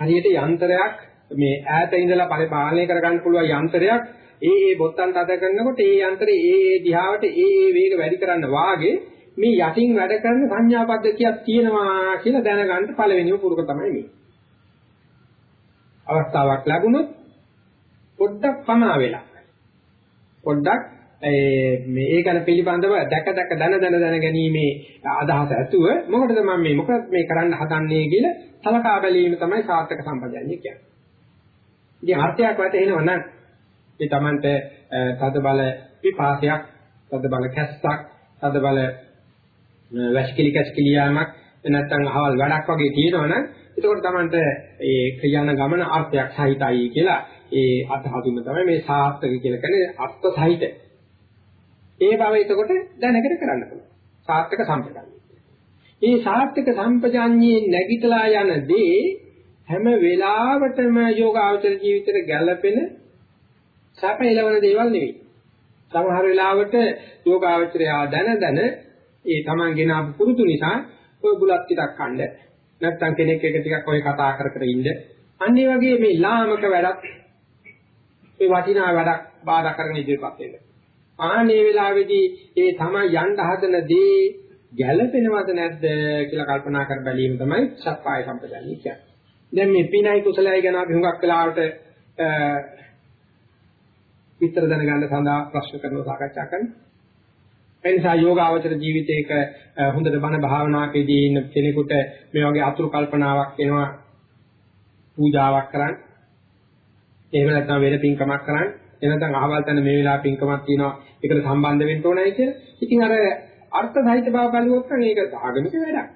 හරියට යන්ත්‍රයක් මේ ඈත ඉඳලා පරිපාලනය කරගන්න පුළුවන් යන්ත්‍රයක් ඒ ඒ බොත්තම් තද කරනකොට ඒ යන්ත්‍රේ ඒ ඒ දිහාවට ඒ ඒ වේග වැඩි කරන්න වාගේ මේ යටින් වැඩ කරන සංඥා පද්ධතියක් තියෙනවා කියලා දැනගන්න පළවෙනිම පුරුක තමයි මේ. අවස්ථාවක් ලැබුණොත් පොඩ්ඩක් පමා වෙලා පොඩ්ඩක් මේ ඒ ගැන පිළිබඳව දැක දැක දන දන දන ගැනීමේ අදහස ඇතුව මොකටද මම මේ මොකද මේ කරන්න හදන්නේ කියලා සලකා බැලීම තමයි සාර්ථක සම්පජාඤ්ඤය කියන්නේ. ඉතින් අර්ථයක් වැටෙනවා නම් ඒ Tamanට තද බල විපාකයක්, තද බල කැස්සක්, තද බල වැස්කිලි කැස්කිලි යාමක් නැත්නම් අහවල් වැඩක් වගේ තියෙනවනම් එතකොට Tamanට ඒ ක්‍රියාන ගමන අර්ථයක් සහිතයි කියලා ඒ අදහසුම තමයි මේ සාර්ථක කියලා කියන්නේ අර්ථ සහිත. ඒ බව එතකොට දැනගෙන කරන්න පුළුවන්. සාර්ථක සම්පජාඤ්ඤය. මේ සාර්ථක සම්පජාඤ්ඤයේ නැගිටලා යන දේ හැම වෙලාවටම යෝගාචර ජීවිතේට ගැළපෙන සැප එළවන දේවල් නෙවෙයි. සමහර වෙලාවට යෝගාචරය දැන දැන ඒ Taman ගෙන ආපු පුරුදු නිසා ඔය බුලත් ටිකක් කන්න නැත්නම් කෙනෙක් එක ටිකක් ඔය කතා කර කර ඉන්න. අන්න ඒ වගේ මේ ලාමක වැඩක් මේ වටිනා වැඩක් බාධා කරන ඉදිරියපත් වෙන්න. ආනේ වෙලාවේදී ඒ තමයි යන්න හදන දේ ගැළපෙනවද නැද්ද කියලා කල්පනා කර බැලීම තමයි සත්‍යය සම්පදන්නේ කියන්නේ. දැන් මේ පිනයි කුසලයි ගැන අපි හුඟක් වෙලාවට විතර දැනගන්න සඳහා ප්‍රශ්න කරනවා සාකච්ඡා කරනවා. ඒ නිසා යෝගාවචර ජීවිතයක හොඳට බණ භාවනාවකදී ඉන්න කෙනෙකුට මේ වගේ අතුරු කල්පනාවක් එනවා පූජාවක් කරන්න. එහෙම නැත්නම් වෙන පින්කමක් කරන්න. එනනම් අහවල් තැන මේ වෙලාව පින්කමක් තියෙනවා ඒකට සම්බන්ධ වෙන්න ඕනයි කියලා. ඉතින් අර අර්ථ සහිත බව බලුවොත් නම් ඒක ආගමික වැඩක්.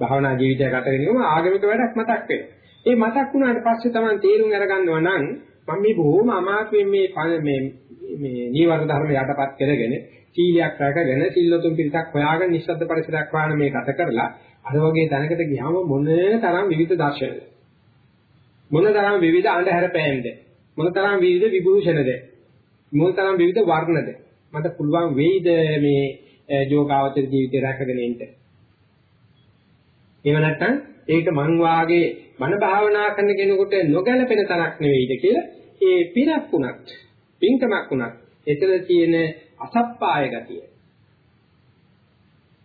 භාවනා ජීවිතය ගත වෙනකම ආගමික වැඩක් මතක් වෙනවා. ඒ මතක් වුණාට පස්සේ තමයි තේරුම් අරගන්නවා නම් මම මේ බොහොම අමාත්‍යෙන් මේ මේ මේ නීවර ධර්ම යටපත් කරගෙන සීලයක් රැකගෙන සිල්ලතුන් පිටක් හොයාගෙන නිස්සද්ද පරිසරයක් වාන මේ ගත කරලා අර වගේ තැනකට ගියාම මොන තරම් විවිධ දර්ශනද? මොන තරම් විවිධ අන්ධහැර පෑම්ද මොනතරම් විවිධ විභූෂණද? මොනතරම් විවිධ වර්ණද? මට පුළුවන් වෙයිද මේ යෝගාවචර ජීවිතය රැකගෙන ඉන්න. එහෙම නැත්නම් ඒක මං වාගේ මන භාවනා කරන කෙනෙකුට නොගැලපෙන තරක් නෙවෙයිද කියලා ඒ පිනක් උනත් පින්කමක් උනත් එතන තියෙන අසප්පාය ගතිය.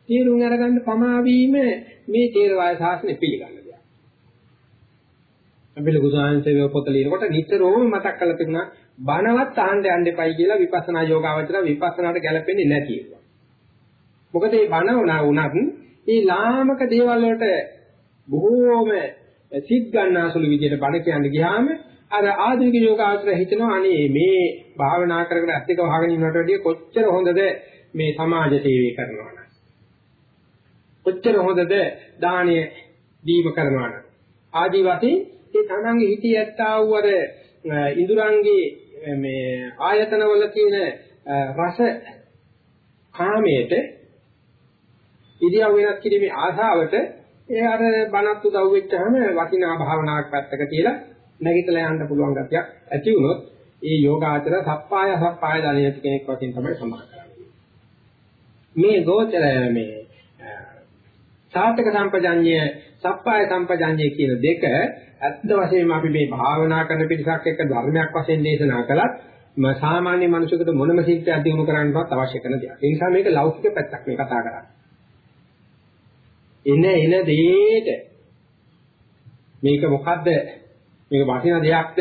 තේරුම් අරගන්න පමා වීම මේ තේරවාද ශාසනය පිළිගන්න දෙයක්. අපි ලොකු සාංශයේ පොත ලියනකොට නිතරම මතක් කරලා තිබුණා බණවත් අහන්න යන්න එපයි කියලා විපස්සනා යෝගාවචර විපස්සනාට ගැලපෙන්නේ නැති ඒවා. මොකද මේ බණ උනත් මේ ලාමක දේවල් වලට බොහෝම සිත් ගන්නාසුළු විදිහට බණ කියන්න ගියාම අර ආධුනික යෝගාචර හිතනවා අනේ මේ භාවනා කරගෙන ඇත්තක වහගෙන ඉන්නට වැඩිය කොච්චර හොඳද මේ සමාජ සේවය කරනවා නම්? කොච්චර හොඳද දානය දීම කරනවා නම්? ආදි වශයෙන් ඒ තමන්ගේ හිතේ ඇත්තා වූ අර ඉඳුරංගේ මේ ආයතනවල තියෙන රස කාමයට ඉරියව් වෙනස් කිරීමේ ආශාවට ඒ අර බණත් උදව් වෙච්චාම වටිනා භාවනාවක් පැත්තක තියලා නැගිටලා යන්න පුළුවන් ගතියක් ඇති වුණොත් ඒ යෝගාචර සප්පාය සප්පාය දලියති කෙනෙක් වශයෙන් තමයි සමාන කරන්නේ. මේ ගෝචර මේ සාතක සම්පජඤ්ඤය සප්පාය සම්පජඤ්ඤය කියන දෙක ඇත්ත වශයෙන්ම අපි මේ භාවනා කරන පිටසක් එක්ක ධර්මයක් වශයෙන් දේශනා කළත් සාමාන්‍ය මිනිසෙකුට මොනම සිද්ධියක් දිනු කරන්නවත් අවශ්‍ය කරන දෙයක්. ඒ නිසා මේක ලෞකික පැත්තක් මේ කතා කරන්නේ. එන එන දෙයට මේක මොකද්ද මේක වටිනා දෙයක්ද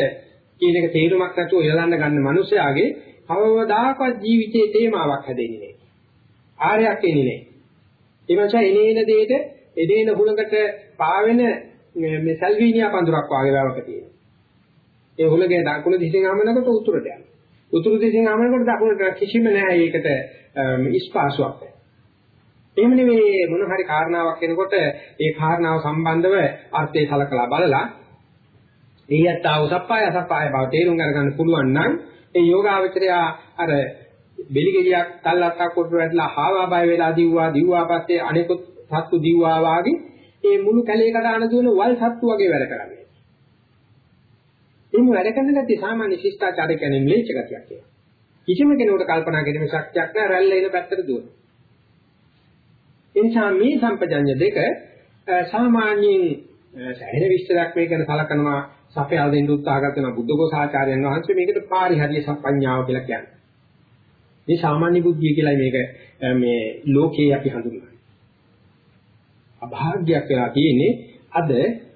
කියන එක තේරුමක් නැතුව ඉලලන්න ගන්න මිනිසයාගේ කවදාකවත් ජීවිතයේ තේමාවක් හැදෙන්නේ නැහැ. ආරයක් එන්නේ නැහැ. ඒ නිසා එනේන දෙයට එදේන හුලකට පාවෙන මේ සල්වීනියා පඳුරක් වගේ වැවක තියෙනවා. ඒ හුලගේ දකුණු දිශෙන් ආමනකොට උතුරට යනවා. උතුරු දිශෙන් ආමනකොට දකුණට කිසිම නැහැ ඒකට ස්පාසුවක්. එහෙම නෙවෙයි මොන හරි කාරණාවක් එනකොට ඒ කාරණාව සම්බන්ධව අර්ථය සලකලා බලලා එයත් ආවසප්පාය අසප්පාය බව තේරුම් ගන්න පුළුවන් නම් ඒ යෝගාවචරය අර බෙලිගෙඩියක් තල්ලක්ක් කොට වැටලා හාවා බය වෙලා දිව්වා දිව්වා පස්සේ අනෙකුත් සත්තු දිව්වා වාගේ ඒ මුළු කැලේකට ආන දුවන වල් සත්තු වගේ වැඩ කරන්නේ. එimhe වැඩ කරන ගැතිය සාමාන්‍ය ශිෂ්ටාචාරය කියන්නේ ම්ලේච්ඡ ගතියක් කියලා. කිසිම කෙනෙකුට කල්පනා කිරීමේ ශක්තියක් නැහැ රැල්ල එන පැත්තට දුවන. එනිසා මේ සම්පජඤ්ඤ දෙක සාමාන්‍යයෙන් සැහැණ විස්තරයක් මේ ගැන සලකනවා සපයාල දෙන්න උත්සාහ කරන බුද්ධඝෝසාචාර්යයන් වහන්සේ මේකට පාරිහරිය සම්පඤ්ඤාව කියලා කියන්නේ. මේ සාමාන්‍ය බුද්ධිය කියලා මේක මේ ලෝකේ අපි හඳුන්වන්නේ. අභාග්‍යයක් වෙලා තියෙන්නේ අද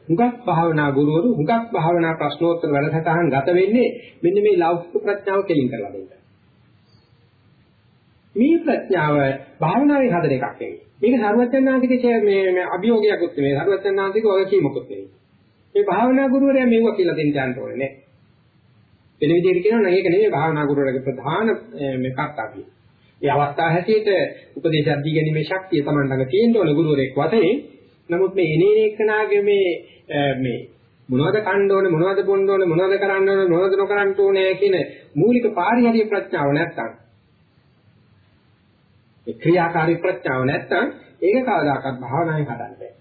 හුඟක් භාවනා ගුරුවරු හුඟක් භාවනා ප්‍රශ්නෝත්තර වැඩසටහන් ගත වෙන්නේ මෙන්න මේ ලෞකික ප්‍රඥාව කෙලින් කරලා දෙන්න. මේ ප්‍රඥාව භාවනාවේ හදන එකක් නෙවෙයි. මේක සර්වඥාන්තිකේ මේ මේ අභියෝගයක්වත් නෙවෙයි. සර්වඥාන්තික වගකීමකුත් නෙවෙයි. මේ භාවනා ගුරුවරයා මෙව කියලා දෙන්න යන්න ඕනේ නේ. වෙන විදිහට කියනවා නම් ඒක නෙවෙයි භාවනා ගුරුවරයාගේ ප්‍රධාන මේ කර්තව්‍යය. ඒ අවස්ථාව හැටියට උපදේශයක් දී ගැනීමේ ශක්තිය Taman ළඟ තියෙන්න ඕන ගුරුවරයෙක් වශයෙන්. නමුත් මේ එනේන එක්කනාගේ මේ මේ මොනවද කන්න ඕනේ මොනවද බොන්න ඕනේ මොනවද කරන්න ඕනේ මොනවද නොකරන්න ඕනේ කියන මූලික පාරිහරිය ප්‍රඥාව නැත්තම් ඒ ක්‍රියාකාරී ප්‍රඥාව නැත්තම් ඒක කවදාකවත් භාවනාවෙන් හදන්න බෑ.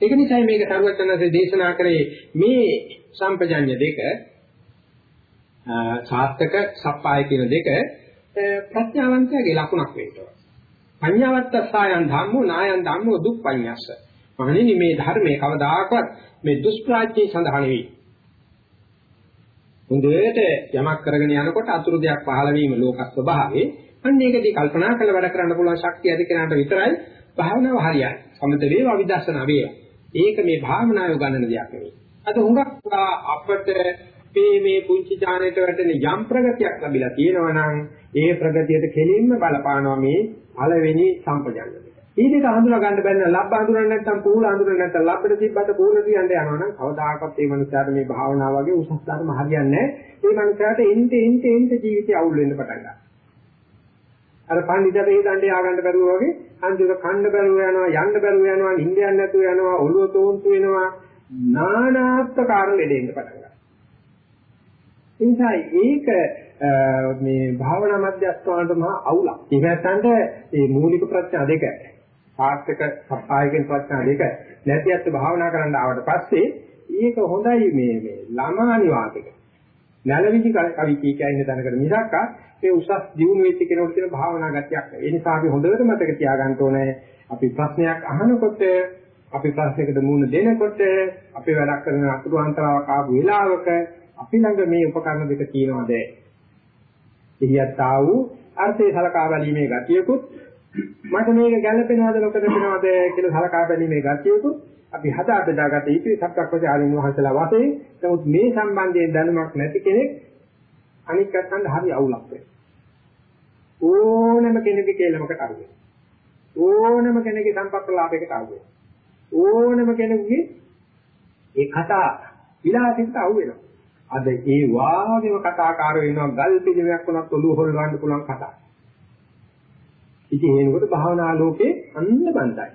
ඒක නිසා මේක සරුවචනසේ දේශනා කරේ මේ සම්පජඤ්ඤ දෙක සාත්තක සප්පාය කියන දෙක ප්‍රඥාවන්තයාගේ ලකුණක් වෙන්න ඕන. පඤ්ඤාවත්ත සායන් ධම්මෝ නායන් ධම්මෝ දුප්පඤ්ඤස්ස. මහණෙනි මේ ධර්මයේ කවදාකවත් මේ දුෂ්ප්‍රාඥය සඳහා නෙවෙයි. හොඳට යමක් කරගෙන යනකොට අතුරු දෙයක් පහළ වීම ලෝක ස්වභාවයේ අන්න ඒකදී කල්පනා කරලා වැඩ කරන්න පුළුවන් ශක්තිය ඇති කෙනාට විතරයි භාවනාව හරියන්නේ. සමත වේවා විදර්ශනා වේවා. ඒක මේ භාවනාව ගන්නන දෙයක් නෙවෙයි. අද හුඟක් අපට මේ මේ පුංචි ඥානයට වැටෙන යම් ප්‍රගතියක් ලැබිලා තියෙනවා නම් ඒ ප්‍රගතියට කෙලින්ම බලපානවා මේ පළවෙනි සම්පජන්ය. මේ දෙක හඳුනා ගන්න බැන්න ලබ්බ හඳුනන්නේ නැත්නම් පූල හඳුනන්නේ නැත්නම් ලබ්බට තිබ්බට පූල තියන්න යනවා නම් කවදාකවත් මේ මනුස්සයාට මේ භාවනාව වගේ උසස් ධර්ම හරියන්නේ නැහැ. මේ මනුස්සයාට එන්ට එන්ට එන්ට ජීවිතය අවුල් වෙන්න පටන් ගන්නවා. අර පඬිතට ඒ දණ්ඩේ ආගන්න බැරුව වගේ අන්තිමට කන්න බැරුව යනවා යන්න බැරුව යනවා නිින්ද යන්න නැතුව යනවා ඔළුව තෝන්තු වෙනවා නානාත්කාර ලෙඩෙන්න පටන් ගන්නවා. එනිසා ඒක මේ භාවනා මධ්‍යස්ථානට මහා අවුලක්. ඒක නැත්තන්ට මේ මූලික ප්‍රඥා දෙක සාර්ථක සප්පායකින් ප්‍රඥා දෙක නැති අත් භාවනා කරන්න ආවට පස්සේ ඒක හොඳයි මේ මේ ළමා නිවාසයක. නැලවිදි කවි කී කියන්නේ තැනකට මිසක් ඒ උසස් දියුණු වෙච්ච කෙනෙකුට තියෙන භාවනා ගතියක් නෙවෙයි. ඒ නිසා අපි හොඳට මතක තියාගන්න ඕනේ අපි ප්‍රශ්නයක් අහනකොට අපි ප්‍රශ්නයකට මුහුණ දෙනකොට අපි වැඩක් කරන අතුරු අන්තරාවක් ආපු වෙලාවක අපි ළඟ මේ උපකරණ දෙක තියෙනවද? එහියත් ආ වූ අර්ථය සලකා බැලීමේ ගතියකුත් මට මේක ගැළපෙනවද නොකරපෙනවද කියලා සලකා බැලීමේ ගතියකුත් අපි හදා බෙදාගත යුතු සත්‍යක්ෂයාලින් වහන්සලා වශයෙන් නමුත් මේ සම්බන්ධයෙන් දැනුමක් නැති කෙනෙක් අනික් අතට හරි අවුලක් වෙනවා. ඕනම කෙනෙකුගේ කේලමකට අහු වෙනවා. ඕනම කෙනෙකුගේ සම්පත්ලාභයකට අහු වෙනවා. ඕනම කෙනෙකුගේ ඒ කතා විලාසිත අහු වෙනවා. අද ඒ වාගේම කතාකාර වෙනවා ගල් පිළිමයක් වුණත් ඔළුව හොල්වන්න පුළුවන් කතා. ඉතින් එනකොට භාවනා ලෝකේ අන්න බන්දයි.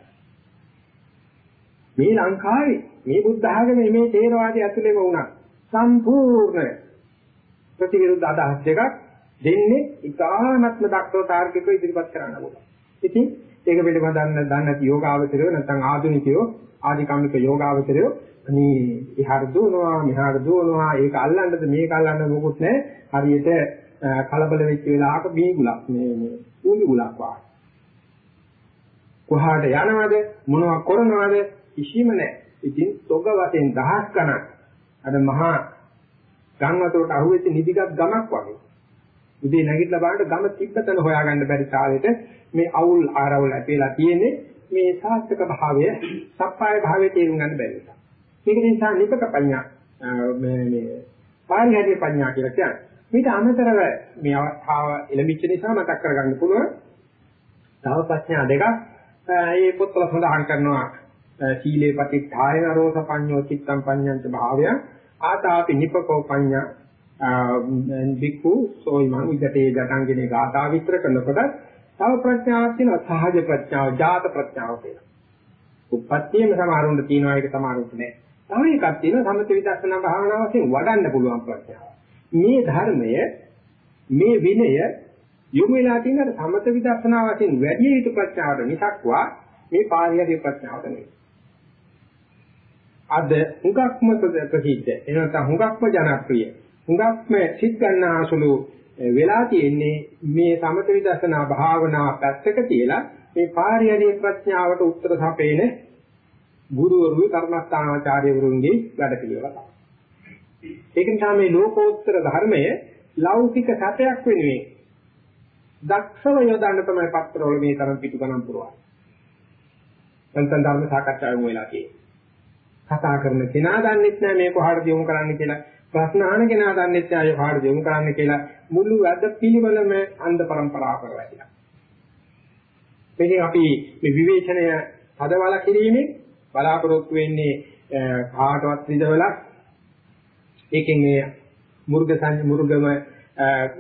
මේ ලංකාවේ මේ බුද්ධ ආගමේ මේ තේරවාදී ඇතුළේම වුණා සම්පූර්ණ ප්‍රතිවිරුද්ධ අදහස් දෙකක් දෙන්නේ ඉතාමත්ම දක්ෂව තාර්කිකව ඉදිරිපත් කරන්න ඕන. ඉතින් ඒක පිළිබඳව දන්න නැති යෝගාවචරයෝ නැත්නම් ආධුනිකයෝ ආධිකම්මික යෝගාවචරයෝ අනේ එහාට දුවනවා මෙහාට දුවනවා ඒක අල්ලන්නද මේක අල්ලන්න මොකුත් නැහැ හරියට කලබල වෙච්ච වෙලාවක බීගුලක් මේ මේ ඌලි ගුලක් වාගේ කොහාට යනවද මොනවා කරනවද කිසිම නැහැ ඉතින් තොග වශයෙන් දහස් ගණන් අර මහා ගම් වතුරට අහුවෙච්ච නිදිගත් ගමක් වගේ උදේ නැගිටලා බලන්න ගම තිබ්බතන හොයාගන්න බැරි කාලෙට මේ අවුල් ආරවුල් ඇතිලා තියෙන්නේ මේ සාස්ත්‍ක භාවය සප්පාය භාවය තේරුම් ගන්න බැරි නිසා. මේක නිසා නිපක පඤ්ඤා මේ මේ පාරිහාරිය පඤ්ඤා කියලා කියන්නේ. මේක අමතරව මේ අවස්ථාව එළඹිච්ච නිසා මතක් කරගන්න පුළුවන්. තව ප්‍රශ්න දෙකක් මේ පොත්වල සඳහන් කරනවා සීලේ පටිච්චාය රෝස පඤ්ඤෝ චිත්තම් පඤ්ඤංච භාවය ආතාපි නිපකෝ පඤ්ඤා බික්කු සෝයිමං ඉදතේ ජටංගිනේ ගාථා විස්තර කරනකොට තව ප්‍රඥාවක් තියෙනවා සහජ ප්‍රඥාව, ජාත ප්‍රඥාව කියලා. උප්පත්තියම සමහරුන්ට තියෙනවා ඒක සමහරුන්ට නෑ. තව එකක් තියෙනවා සමථ විදර්ශනා භාවනාව වශයෙන් වඩන්න පුළුවන් ප්‍රඥාව. මේ ධර්මය මේ විනය යොමු වෙලා තියෙන සමථ විදර්ශනා වශයෙන් වැඩි යුතු ප්‍රඥාවට මිසක්වා මේ පාරිහාරික ප්‍රඥාවට නෙවෙයි. අද හුඟක්ම ප්‍රසිද්ධ එනත හුඟක්ම ජනප්‍රිය හුඟක්ම සිත් ගන්නාසුළු වෙලා තියෙන්නේ මේ සමත විදර්ශනා භාවනා පැත්තක තියලා මේ පාරියදී ප්‍රඥාවට උත්තර සපේන ගුරුවරු කර්මස්ථානාචාර්යවරුන්ගේ වැඩ පිළිවෙල තමයි. ඒක නිසා මේ ලෝකෝත්තර ධර්මය ලෞකික සත්‍යයක් වෙනුවෙන් දක්ෂව යොදන්න තමයි පත්‍රවල මේ තරම් පිටු ගණන් පුරවන්නේ. නැත්නම් ධර්ම සාකච්ඡාවෙම වෙලා තියෙන්නේ. කතා කරන කෙනා දන්නෙත් නෑ මේ කොහාටද යොමු කරන්න කියලා. ප්‍රශ්න අහන කෙනා දන්නේ නැහැ අය කාටද යොමු කරන්න කියලා මුළු වැඩ පිළිවෙලම අන්ධ પરම්පරාව කරලා මේකෙන් අපි මේ විවේචනය හදවලා කිරීමේ බලාපොරොත්තු වෙන්නේ කාටවත් විදවලා ඒකෙන් මේ මුර්ග මුර්ගම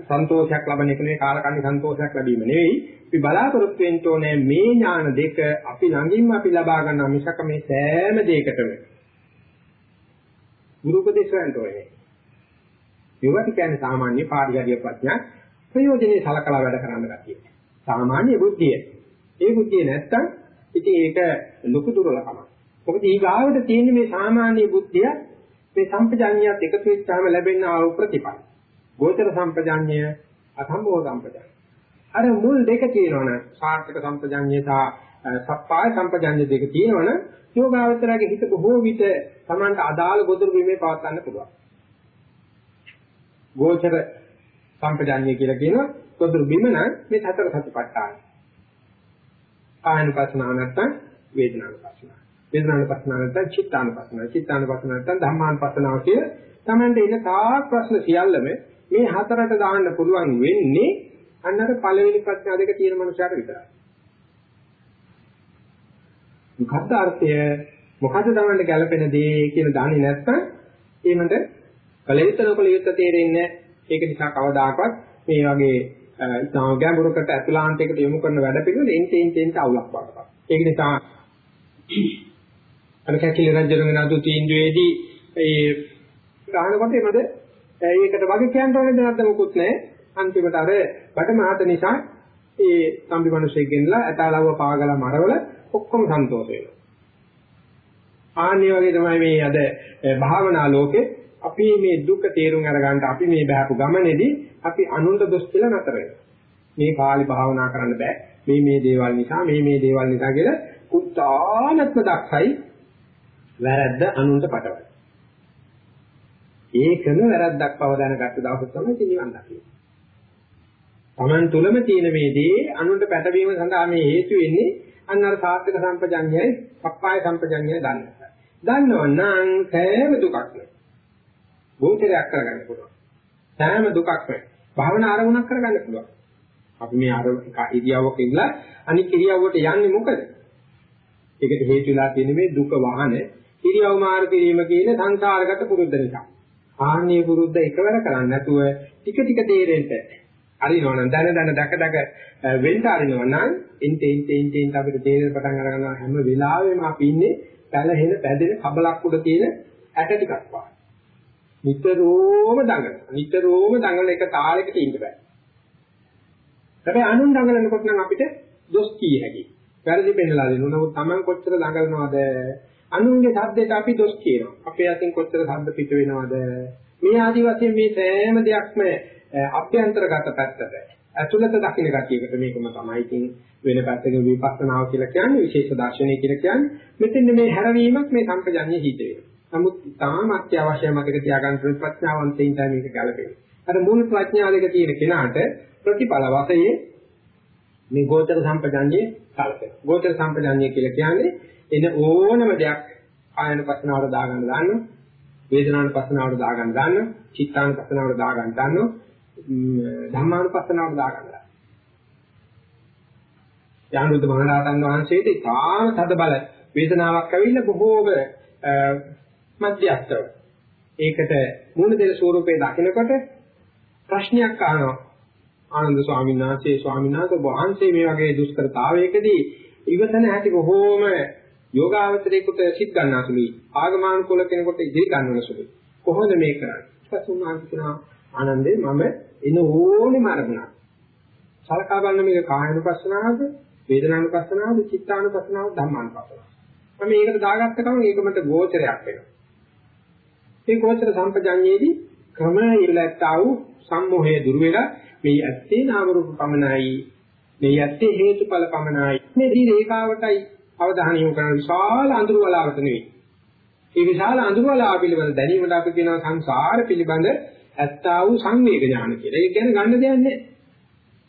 සන්තෝෂයක් ලබන එක නෙවෙයි කාලකන්ණි සන්තෝෂයක් ලැබීම නෙවෙයි අපි බලාපොරොත්තු වෙන්න ඕනේ මේ ඥාන දෙක අපි ළඟින්ම අපි ලබා ගන්නවා මිසක මේ සෑම දෙයකටම ගුරු උපදේශ වලට ඕනේ ඒවට කියන්නේ සාමාන්‍ය පාරිගාරිය ප්‍රඥා ප්‍රයෝජනේ සලකලා වැඩ කරන්න ගැතියි. සාමාන්‍ය බුද්ධිය. ඒ බුද්ධිය නැත්තම් ඉතින් ඒක ලොකු දුර්වලකමක්. මොකද ඊගාවට තියෙන මේ සාමාන්‍ය බුද්ධිය මේ සම්පජාඤ්ඤයත් එකතු වෙච්චාම ලැබෙන ආ ප්‍රතිපල. ගෝචර සම්පජාඤ්ඤය අසම්භව සම්පජාඤ්ඤය. අර මුල් දෙක තියෙනවනේ සාර්ථක සම්පජාඤ්ඤය සහ සප්පාය සම්පජාඤ්ඤය දෙක තියෙනවනේ යෝගාවචරයේ හිත බොහෝ විට Tamanට අදාළ ගොදුරු වීමේ පවත්වන්න පුළුවන්. ගෝචර සම්පජාඤ්ඤය කියලා කියනවා තොදුරු බිම නම් මේ හතර සතිපට්ඨාන. ආයනපස්නාව නැත්තම් වේදනානුපස්නාව. වේදනානුපස්නාව නැත්තම් චිත්තානුපස්නාව. චිත්තානුපස්නාව නැත්තම් ධම්මානුපස්නාව කිය තමන්ට ඉන්න තාක් ප්‍රශ්න සියල්ලම මේ හතරට දාන්න පුළුවන් වෙන්නේ අන්නර පළවෙනි ප්‍රශ්න දෙක තියෙන මනුස්සයාට විතරයි. මොකද්ද අර්ථය? මොකද්ද තමන්ට ගැළපෙන දේ කියන දන්නේ නැත්නම් ඒකට කලිත නොකලිත තේරෙන්නේ ඒක නිසා කවදාකවත් මේ වගේ ඉතාම ගැඹුරකට අතුලාන්තයකට යොමු කරන වැඩ පිළිවෙල එන්ටෙන් එන්ටෙන් අවුලක් වඩපත්. ඒක නිසා අර කැකිලි රජුගේ නතු තීන්දුවේදී ඒ ගානකොට එමද ඒකට වගේ කියන්න ඕනේ නැද්ද මොකුත් නැහැ. අන්තිමට අර බඩමහත නිසා ඒ සම්පි මිනිස්සෙක් ගෙනලා ඇතාලව පාගලා මරවල ඔක්කොම සන්තෝෂ වෙනවා. ආන්නේ වගේ තමයි මේ අද භාවනා ලෝකේ අපි මේ දුක තේරුම් අරගන්න අපි මේ බහපු ගමනේදී අපි අනුන්ට දොස් කියලා නතර වෙනවා. මේ කාලි භාවනා කරන්න බෑ. මේ මේ දේවල් නිසා මේ මේ දේවල් නිසා කියලා උත්සාහනත්ම දක්සයි වැරද්ද අනුන්ට පටවයි. ඒකම වැරද්දක් බව දැනගත්ත දවස තමයි නිවන් දකින්නේ. Taman තුලම තියෙන මේ දේ අනුන්ට පැටවීම සඳහා මේ හේතු වෙන්නේ අන්න අර සාර්ථක සම්පජඤ්ඤයයි පප්පාය සම්පජඤ්ඤයයි දන්න. දන්නවනම් සෑම දුකක් නෑ. බෝධිරයක් කරගන්න පුළුවන්. සෑම දුකක් නෑ. භාවනා ආරමුණක් කරගන්න පුළුවන්. අපි මේ අර ඉරියව්වක ඉඳලා අනිත් ඉරියව්වට යන්නේ මොකද? ඒකට හේතු වෙලා තියෙන්නේ මේ දුක වහන ඉරියව් මාර්ග කිරීම කියන සංසාරගත පුරුද්ද නිසා. ආන්නේ පුරුද්ද එකවර කරන්නේ නැතුව ටික ටික තේරෙන්න අරිනවනම් දැන දැන දැක දැක වෙන්න අරිනවනම් එන්ටේ එන්ටේ එන්ටේ අපිට තේරෙන්න පටන් අර ගන්නවා හැම වෙලාවෙම අපි ඉන්නේ පැලහෙන පැදෙන කබලක් උඩ තියෙන ඇට ටිකක් වගේ. නිතරම දඟල. නිතරම දඟල එක තාලයකට ඉන්න බෑ. හැබැයි අනුන් දඟලනකොට නම් අපිට දොස් කිය හැකියි. වැරදි පෙන්නලා දෙනවා. නමුත් Taman කොච්චර දඟලනවද? අනුන්ගේ ශබ්දයට අපි දොස් කියනවා. අපේ අතින් කොච්චර ශබ්ද පිට වෙනවද? මේ ආදි වශයෙන් මේ සෑම දෙයක්ම අභ්‍යන්තරගත පැත්තට ඇතුළත දකින්න ගතියකට මේකම තමයි ඉතින් වෙන පැත්තක විපස්සනාව කියලා කියන්නේ විශේෂ දර්ශනය කියලා කියන්නේ මෙතෙන් මේ හැරවීමක් මේ සම්පජන්‍ය හිත වෙනවා. නමුත් තාම අත්‍යවශ්‍ය මතක තියාගන්න ප්‍රඥාවන්තයින් තමයි මේක ගැලපෙන්නේ. අර මූල ප්‍රඥාව දෙක තියෙන කෙනාට ප්‍රතිඵල වශයෙන් මේ ගෝචර සම්පජන්යේ කල්පන. ගෝචර සම්පජන්ය කියලා කියන්නේ එන ඕනම දෙයක් ආයන පස්සනාවට දාගන්න දාන්න, වේදනාන පස්සනාවට දාගන්න දාන්න, චිත්තාන පස්සනාවට දාගන්න දාන්න, ධම්මාන පස්සනාවට දාගන්න දාන්න. යානුද මහරහතන් වහන්සේට ඉතාම තද බල වේදනාවක් ඇවිල්ලා බොහෝම මධ්‍යස්තව ඒකට මූණ දෙල ස්වරූපේ දකිනකොට ප්‍රශ්නයක් අහනවා ආනන්ද ස්වාමීන් වහන්සේ ස්වාමීන් වහන්සේ මේ වගේ දුෂ්කරතාවයකදී ඉවසන හැටි බොහෝම යෝගාවචරයේකට සිත් ගන්නාසුලි ආගමානුකූල කෙනෙකුට ඉදිරි ගන්නවසුලි කොහොමද මේ කරන්නේ? පසුනාන්ති කියනවා ආනන්දේ මම එන ඕනෙම අරමුණක්. සලකා බලන මේක කායනුපස්සනාවද වේදනානුපස්සනාවද චිත්තානුපස්සනාවද ධම්මානුපස්සනාවද? මම මේකට දාගත්ත ගමන් ඒක මට ගෝචරයක් වෙනවා. මේ ගෝචර සම්පජාඤ්ඤයේදී ක්‍රමයෙලත්තා වූ සම්මෝහය දුර වෙලා මේ ඇත්තේ නාම රූප පමණයි මේ ඇත්තේ හේතුඵල පමණයි. මේ දී රේඛාවටයි අවධානය යොමු කරන විශාල අඳුර වලාකට නෙවෙයි ඒ විශාල අඳුර වලාව පිළිබඳ දැනීමට අපි කියනවා සංසාර පිළිබඳ ඇත්තා වූ සංවේග ඥාන කියලා. ඒක කියන්නේ ගන්න දෙයක් නැහැ.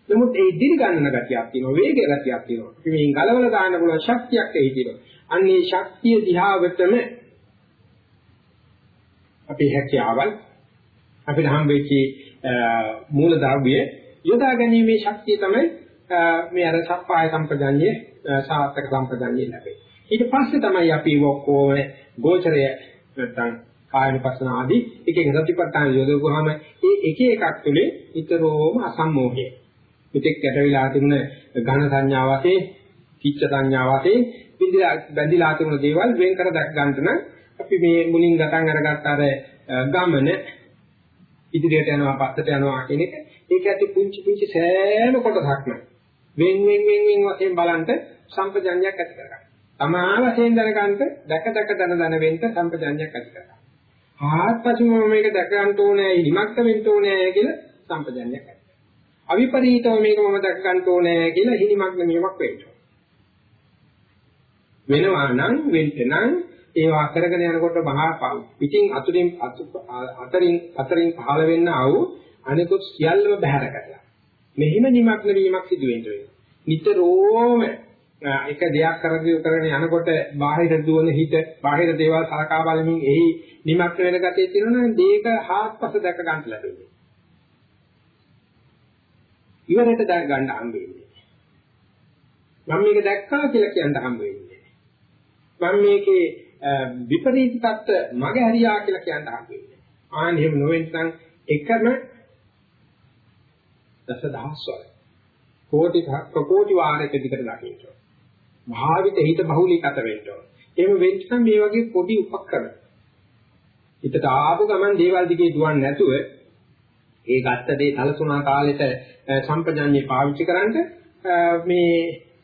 නමුත් ඒ ඉදිරි ගන්නන ගතියක් තියෙනවා, වේගය ගතියක් තියෙනවා. මේ ගලවල ගන්න පුළුවන් ශක්තියක් එහි තියෙනවා. අන්නේ ශක්තිය දිහාවටම අපේ හැකියාවල් අපිට හම්බෙච්ච මූල ද්‍රව්‍ය යොදා ගැනීමේ ශක්තිය තමයි මේ අර සප්පාය සම්පජඤ්ඤේ සාර්ථක සම්පජඤ්ඤේ ලැබෙන්නේ. ඊට පස්සේ තමයි අපි ඔක්කොම ගෝචරය නැත්තම් කායනුපස්සන ආදී එක එක සතිපට්ඨාන යොදවුවාම ඒ එක එකක් තුනේ විතරෝම අසම්මෝහය. පිටෙක් ගැටවිලා තිබුණ ඝන සංඥා වශයෙන්, කිච්ච සංඥා වශයෙන් බැඳිලා බැඳිලා තිබුණ දේවල් වෙන් කර දැක් ගන්නට නම් අපි මේ මුලින් ගතන් අරගත්ත අර ගමන ඉදිරියට යනවා පස්සට යනවා කියන එක ඒක ඇති පුංචි පුංචි සෑම කොටසක්ම වෙන් වෙන් වෙන් වෙන් වශයෙන් බලන්ට සම්පජඤ්ඤයක් ඇති කරගන්න. තමා වශයෙන් දැනගන්නට දැක දැක දන දන වෙන්න සම්පජඤ්ඤයක් ඇති කරගන්න. ආත්පසුම මේක දැක ගන්න ඕනේ, හිමක්ත වෙන්න ඕනේ කියලා සම්පජඤ්ඤයක් ඇති කරගන්න. අවිපරීතව මේක මම දැක ගන්න ඕනේ කියලා හිමක්ත නියමක් වෙන්න. වෙනවා නම් වෙන්න නම් ඒවා කරගෙන යනකොට මහා පිටින් අතුරින් අතරින් අතරින් පහළ වෙන්න ආව අනිකුත් සියල්ලම බහැර කරලා. මෙහිම නිමග්න වීමක් සිදු වෙනවා. නිතරම එක දෙයක් කරගෙන කරගෙන යනකොට බාහිර දුවන හිත බාහිර දේවල් සලකා බලමින් එහි නිමග්න වෙන ගතිය තියෙනවා දේක හාත්පස දැක ගන්න ලැබෙන්නේ. ඉවරට දැක ගන්න හම්බ වෙන්නේ. මම මේක දැක්කා කියලා කියන්න හම්බ වෙන්නේ. මම මේකේ විපරීත தත්ත මග හැරියා කියලා කියන්න හම්බෙන්නේ. ආන් එහෙම නොවෙන්නම් එකම දසදහස්වර කෝටි කෝටි වාරයක දිකට දකින්න. භාවිත හිත බහුලීගත වෙන්න ඕන. එහෙම වෙන්න මේ වගේ පොඩි උපකරණ. හිතට ආපු ගමන් දේවල් දිගේ දුවන්නේ නැතුව ඒ ගත්ත දේ තලසුණා කාලෙට සම්පජඤ්ඤේ පාවිච්චි කරන්ට මේ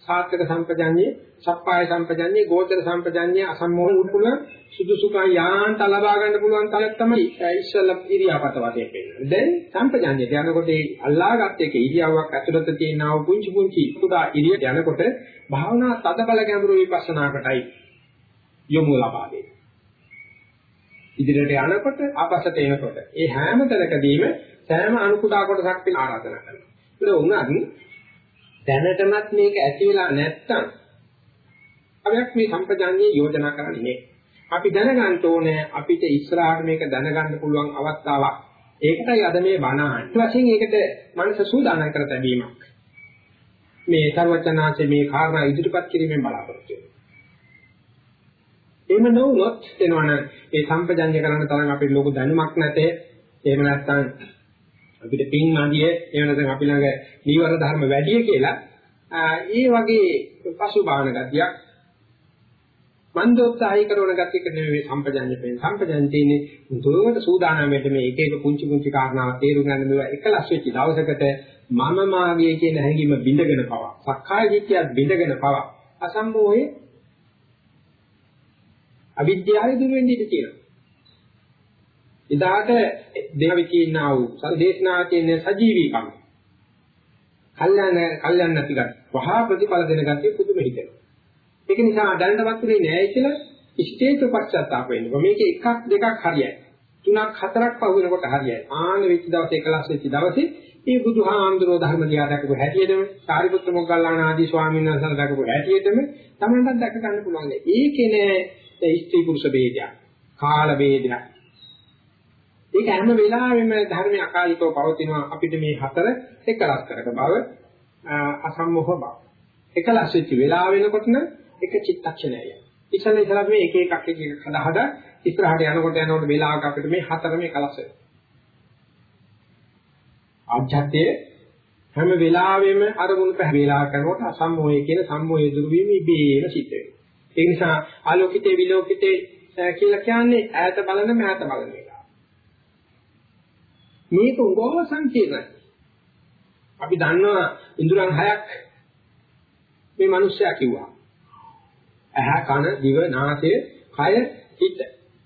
සාත්‍යක සම්පජඤ්ඤේ, සප්පාය සම්පජඤ්ඤේ, ගෝචර සම්පජඤ්ඤේ අසම්මෝහ උපුල සුදුසුකම් යාන්ත ලබා ගන්න පුළුවන් තරක් තමයි ඉස්සල්ලා ඉරියාපත වශයෙන් පෙන්නන්නේ. දැන් සම්පජඤ්ඤයට යනකොට ඒ අල්ලාහගත් එක ඉරියාවක් ඇතුළත තියෙනා වූ පුංචි පුංචි කුඩා ඉරියට යනකොට භාවනා තදබල ගැඹුරු විපස්සනාකටයි යොමු ලබා දෙන්නේ. ඉදිරියට යනකොට අපසට එනකොට ඒ හැම තැනකදීම සෑම අනුකුඩා කොටසක් පිළ ආරාධනා කරනවා. ඒක උනත් දැනටමත් මේක ඇති වෙලා නැත්තම් අපිට මේ සම්පජාන්නේ යෝජනා කරන්නේ අපි දැනගන්න ඕනේ අපිට ඉස්සරහට මේක දැනගන්න පුළුවන් අවස්ථාවක්. ඒකටයි අද මේ බණ අහන්නේ. වශයෙන් ඒකට මනස සූදානම් කර තැබීමක්. මේ ਸਰවචනාචේ මේ කාරණා ඉදිරිපත් කිරීමෙන් බලාපොරොත්තු වෙනවා. එහෙම නොවුනොත් එනවනේ ඒ සම්පජන්‍ය කරන්න තරම් අපිට ලොකු දැනුමක් නැතේ. එහෙම නැත්නම් අපිට පින් ආදිය එහෙම නැත්නම් අපි ළඟ නීවර ධර්ම වැඩි කියලා ඒ වගේ පසුබාහන ගතියක් මන්දෝත්සාහය කරන ගතියක නෙවෙයි සම්පජන්‍ය වෙන්නේ. සම්පජන්‍ය තියෙන්නේ දුරට සූදානමෙට මේ එක එක පුංචි පුංචි කාරණා තේරුම් ගන්න මේවා එකලස් වෙච්ච දවසකට මම මාගේ කියන හැඟීම බිඳගෙන පවා. සක්කාය දිට්ඨියත් බිඳගෙන පවා. අසම්මෝහේ අවිද්‍යාවේ දුර වෙන්න ඉඩ තියෙනවා. එදාට දේවි කියනා වූ සංදේශනා කියන සජීවීකම. කල්යන කල්යන නැති ගන්න. වහා ප්‍රතිඵල දෙන ගැතිය පුදුම හිතෙනවා. ඒක නිසා දැනටවත් උනේ නෑ කියලා ඉෂ්ඨේත පශ්චාත්තාප වෙනවා. මේක එකක් දෙකක් හරියයි. තුනක් හතරක් පහ වෙනකොට හරියයි. ආන වෙච්ච දවසේ එකලස් වෙච්ච දවසේ මේ බුදුහාමුදුරෝ ධර්ම දිහා දැකපු හැටියෙම සාරිපුත්‍ර මොග්ගල්ලාන ආදී ස්වාමීන් වහන්සේලා දැකපු හැටියෙම තමන්ටත් දැක ගන්න පුළුවන්. ඒකේ නෑ ස්ත්‍රී පුරුෂ ભેදයක්, කාල ભેදයක්. ඒක හැම වෙලාවෙම ධර්මයේ අකාලිකව පවතිනවා අපිට මේ හතර එකලස් කරක බව අසම්මෝහ බව. එකලස් වෙච්ච වෙලාව වෙනකොට නම් එක චිත්තක්ෂණයයි. ඉස්සෙල්ලා ඉස්සලා මේ එක එකක් එක එකක් හදා හදා ඉස්සරහට යනකොට යනකොට වෙලාවක අපිට මේ හතරම එකලස් වෙනවා. ආධ්‍යාත්මයේ හැම වෙලාවෙම අරමුණු පැහැ වේලා කරනකොට අසම්මෝහය කියන සම්මෝහය දුරු වීම ඉබේම සිද්ධ වෙනවා. ඒ නිසා ආලෝකිතේ විලෝකිතේ කියලා කියන්නේ ඈත බලන මෑත බලන එක. මේක උගව සංකීර්ණයි. අපි දන්නවා ඉන්ද්‍රයන් හයක් මේ මිනිස්සයා කිව්වා. ඇහ කන දිව නාසය කය හිත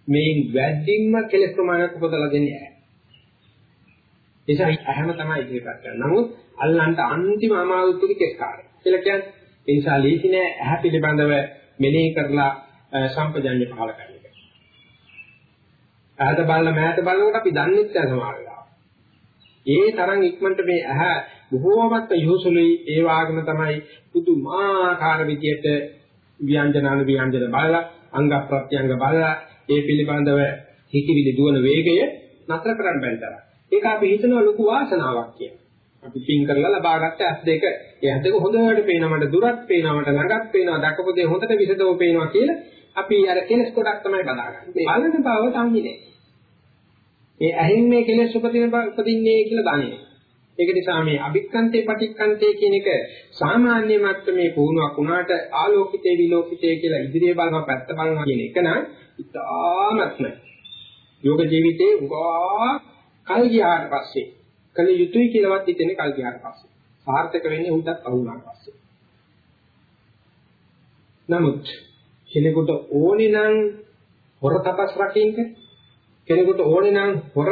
මේ වැඩින්ම කෙලෙස් ප්‍රමාණයක් උපදලා දෙන්නේ ඇහැ. නිසා ඇහැම තමයි ඉදිරියට කරන්නේ. නමුත් අල්ලන්ට අන්තිම අමාරුතුක කෙස් කාර්ය. කියලා කියන්නේ ඒ නිසා ලීසි නෑ ඇහැ පිළිබඳව මෙනෙහි කරලා සම්පජන්‍ය පහල කරන එක. ඇහැට බලලා මෑට බලනකොට අපි දන්නේ නැහැ සමහර වෙලාවට. ඒ තරම් ඉක්මනට මේ ඇහැ බොහෝමත් යොසුලුයි ඒ වාග්ම තමයි පුදුමාකාර විදියට ව්‍යංජන අනු ව්‍යංජන බලලා අංග ප්‍රත්‍යංග බලලා ඒ පිළිබඳව හිතවිලි දුවන වේගය නතර කරන්න බැරි තරම්. ඒක අපි හිතන ලොකු වාසනාවක් කියලා. අපි පින් කරලා ලබාගත්ත ඇස් දෙක. ඒ ඇස් දෙක හොඳට පේනවා මට දුරක් පේනවා මට ළඟක් පේනවා දක්වපු දේ හොඳට විසදව පේනවා කියලා අපි අර කෙලස් කොටක් තමයි බදාගන්නේ. බලන බව තන්නේ නෑ. මේ ඇහෙන් මේ කෙලස් උපදින උපදින්නේ කියලා දන්නේ. ඒක නිසා මේ අභික්කන්තේ පටික්කන්තේ කියන එක සාමාන්‍ය මට්ටමේ පුහුණුවක් වුණාට ආලෝකිතේ විලෝකිතේ කියලා ඉදිරිය බලනවා පැත්ත බලනවා කියන එක නම් ඉතාමත්ම යෝග ජීවිතේ උගා කල් ගියාට පස්සේ කල යුතුයි කියලාවත් හිතෙන්නේ කල් ගියාට පස්සේ. සාර්ථක වෙන්නේ උන්ටත් අහුණාට පස්සේ. නමුත් කෙනෙකුට ඕනේ නම් හොර තපස් රකින්න කෙනෙකුට ඕනේ නම් හොර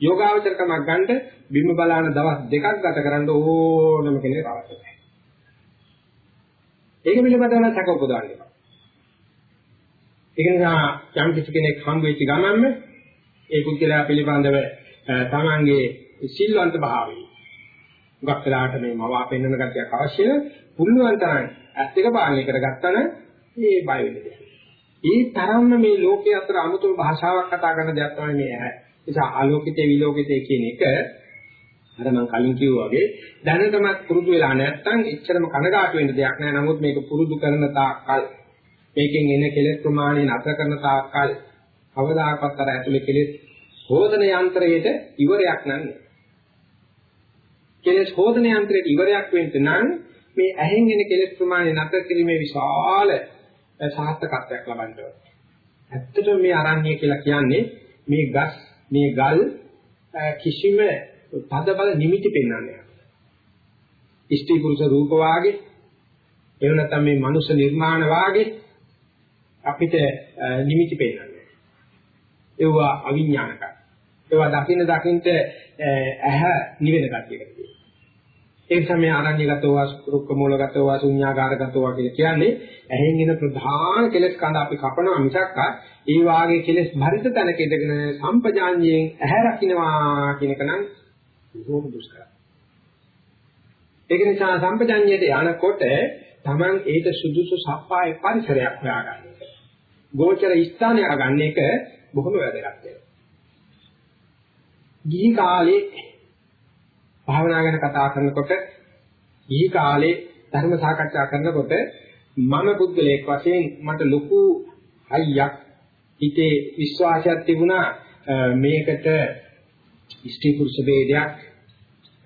යෝගාවචරකමක් ගන්න බිම බලාන දවස් දෙකක් ගත කරන්න ඕනම කෙනෙක් අවශ්‍යයි. ඒක පිළිබඳව සැක උපදවන්න එපා. ඒක නිසා යම් කිසි කෙනෙක් හම් වෙච්ච ගමන්ම ඒ පුද්ගලයා පිළිබඳව තමන්ගේ සිල්වන්ත භාවය. උගක් වෙලාට මේ මවා පෙන්වන ගැටියක් අවශ්‍ය පුළුවන් තරම් ඇස් දෙක පාලනය කරගත්තා නම් මේ බය වෙන්නේ. ඒ තරම්ම මේ ලෝකයේ අතර අමුතුම භාෂාවක් කතා කරන දෙයක් තමයි මේ ඇහැ. ඒ නිසා ආලෝකිතේ විලෝකිතේ කියන එක අර මම කලින් කිව්වා වගේ දැනටමත් පුරුදු වෙලා නැත්නම් එච්චරම කනගාටු වෙන්න දෙයක් නෑ. නමුත් මේක පුරුදු කරන තාක්කල් මේකෙන් එන කෙලෙස් ප්‍රමාණය නැතර කරන තාක්කල් අවදාකත් අර ඇතුලේ කෙලෙස් හෝදන යන්ත්‍රයේට ඉවරයක් නැහැ. කෙලෙස් හෝදන යන්ත්‍රයට ඉවරයක් වෙන්න නම් මේ ඇහෙන් එන කෙලෙස් ප්‍රමාණය නැතර කිරීමේ විශාල සාර්ථකත්වයක් ලබන්න ඕනේ. ඇත්තටම මේ අරණ්‍ය කියලා කියන්නේ මේ ගස්, මේ ගල් කිසිම තද බල නිමිති පෙන්වන්නේ නැහැ. ඉෂ්ටි පුරුෂ රූප වාගේ එහෙම නැත්නම් මේ මනුෂ්‍ය නිර්මාණ වාගේ අපිට නිමිති පේනවා. ඒවා අවිඥානිකයි. ඒවා දකින්න දකින්න ඇහැ නිවෙන කතියකට කියනවා. ඒ නිසා මේ ආරණ්‍යගතව රුක්ක මූලගතව ශුන්‍යාකාරගතව කියලා කියන්නේ ඇහෙන් එන ප්‍රධාන කෙලෙස් කඳ අපි කපනවා මිසක් ඒ වාගේ කෙලෙස් භරිත තැනක ඉඳගෙන සම්පජාඤ්ඤයෙන් ඇහැ රකින්නවා කියන එක නම් බොහොම දුෂ්කරයි. ඒක නිසා සම්පජාඤ්ඤයට යනකොට Taman ඒක සුදුසු සප්පාය පරිසරයක් හොයාගන්න එක. ගෝචර ස්ථානය ගන්න එක බොහොම වැදගත් වෙනවා. ගිහි කාලේ භාවනා ගැන කතා කරනකොට ඊ කාලේ ධර්ම සාකච්ඡා කරනකොට මම පුද්ගලයෙක් වශයෙන් මට ලොකු අයියක් හිතේ විශ්වාසයක් තිබුණා. මේකට ස්ත්‍රී පුරුෂ ભેදයක්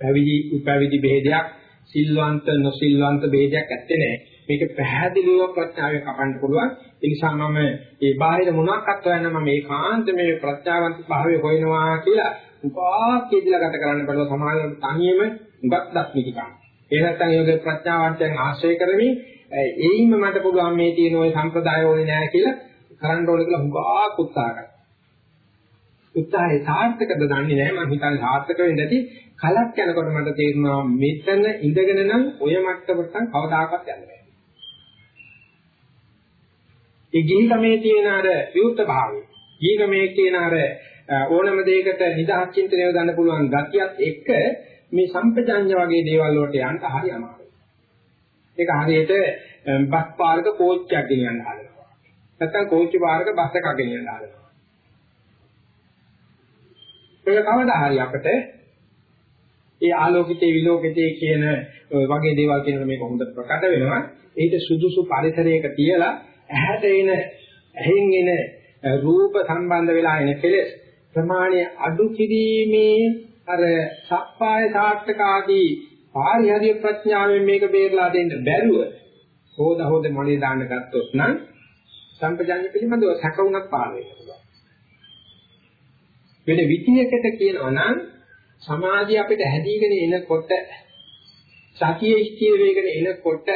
පැවිදි උපැවිදි ભેදයක් සිල්වන්ත නොසිල්වන්ත ભેදයක් ඇත්තේ නැහැ. මේක පැහැදිලිව ප්‍රත්‍යාවය කපන්න පුළුවන්. ඒ නිසා මම ඒ බාහිර මොනක්වත් හොයන්න මම ඒකාන්ත මේ ප්‍රත්‍යාවන්ත භාවය හොයනවා කියලා උපාක් කියදලා ගත කරන්න බැලුව සමාජයට තනියම උගත් දක්මිතිකම්. ඒ නැත්තම් යෝග ප්‍රඥාවන්තයන් ආශ්‍රය කරමින් ඒයින්ම මට පුළුවන් මේ තියෙන ওই සම්ප්‍රදාය ඕනේ නැහැ කියලා කරන්න ඕනේ කියලා උපාක් උත්සාහ කරා. උත්සාහය සාර්ථකද දන්නේ නැහැ මම හිතන්නේ සාර්ථක වෙන්නේ නැති කලක් යනකොට මට තේරුණා මෙතන ඉඳගෙන නම් ඔය මට්ටමට කවදාකවත් යන්න බෑ. ඒ ගිහිගමේ තියෙන අර විවුර්ත භාවය, ගිහිගමේ තියෙන අර ඕනම දෙයකට නිදහස් චින්තනය ගන්න පුළුවන් ගතියත් එක්ක මේ සම්පජඤ්ඤ වගේ දේවල් වලට යන්න හරි අමාරුයි. ඒක හරියට බස් පාරක කෝච්චියක් ගෙනියන්න හදනවා. නැත්නම් කෝච්චි පාරක බස් එකක් ගෙනියන්න හදනවා. ඒක කවදා හරි අපිට ඒ ආලෝකිතේ විලෝකිතේ කියන වගේ දේවල් කියන මේක හොඳට ප්‍රකට වෙනවා. ඒක සුදුසු පරිසරයක තියලා ඇහැට එන ඇහෙන් එන රූප සම්බන්ධ වෙලා එන කෙලෙස් ප්‍රමාණය අඩු කිරීමේ අර සප්පාය සාර්ථක ආදී පාරිහරි ප්‍රඥාවෙන් මේක බේරලා දෙන්න බැරුව හොද හොද මොලේ දාන්න ගත්තොත් නම් සම්පජාන්‍ය පිළිබඳව සැකුණක් පහළ වෙනවා. වෙන විදියකට කියනවා නම් සමාධිය අපිට හැදීගෙන එනකොට සතිය ස්ථිර වෙගෙන එනකොට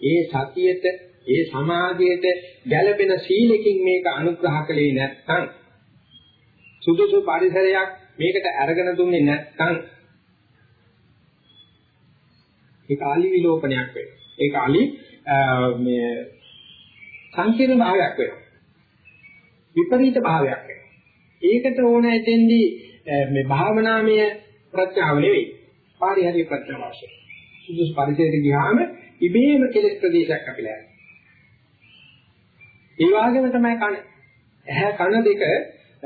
ඒ සතියට ඒ සමාධියට ගැළපෙන සීලකින් මේක අනුග්‍රහ කළේ නැත්නම් සුදුසු පරිසරයක් මේකට අරගෙන දුන්නේ නැත්නම් ඒක අලි විලෝපනයක් වෙනවා. ඒක අලි මේ සංකීර්ණ භාවයක් වෙනවා. විපරීත භාවයක් වෙනවා. ඒකට ඕන ඇතෙන්දී මේ භාවනාමය ප්‍රත්‍යාව නෙවෙයි. පාරිහරි ප්‍රත්‍යාව අවශ්‍යයි. සුදුසු පරිසරයකට ගියාම ඉබේම කෙලෙස් ප්‍රදේශයක් අපිලා යනවා. ඒ වගේම තමයි කන. ඇහැ කන දෙක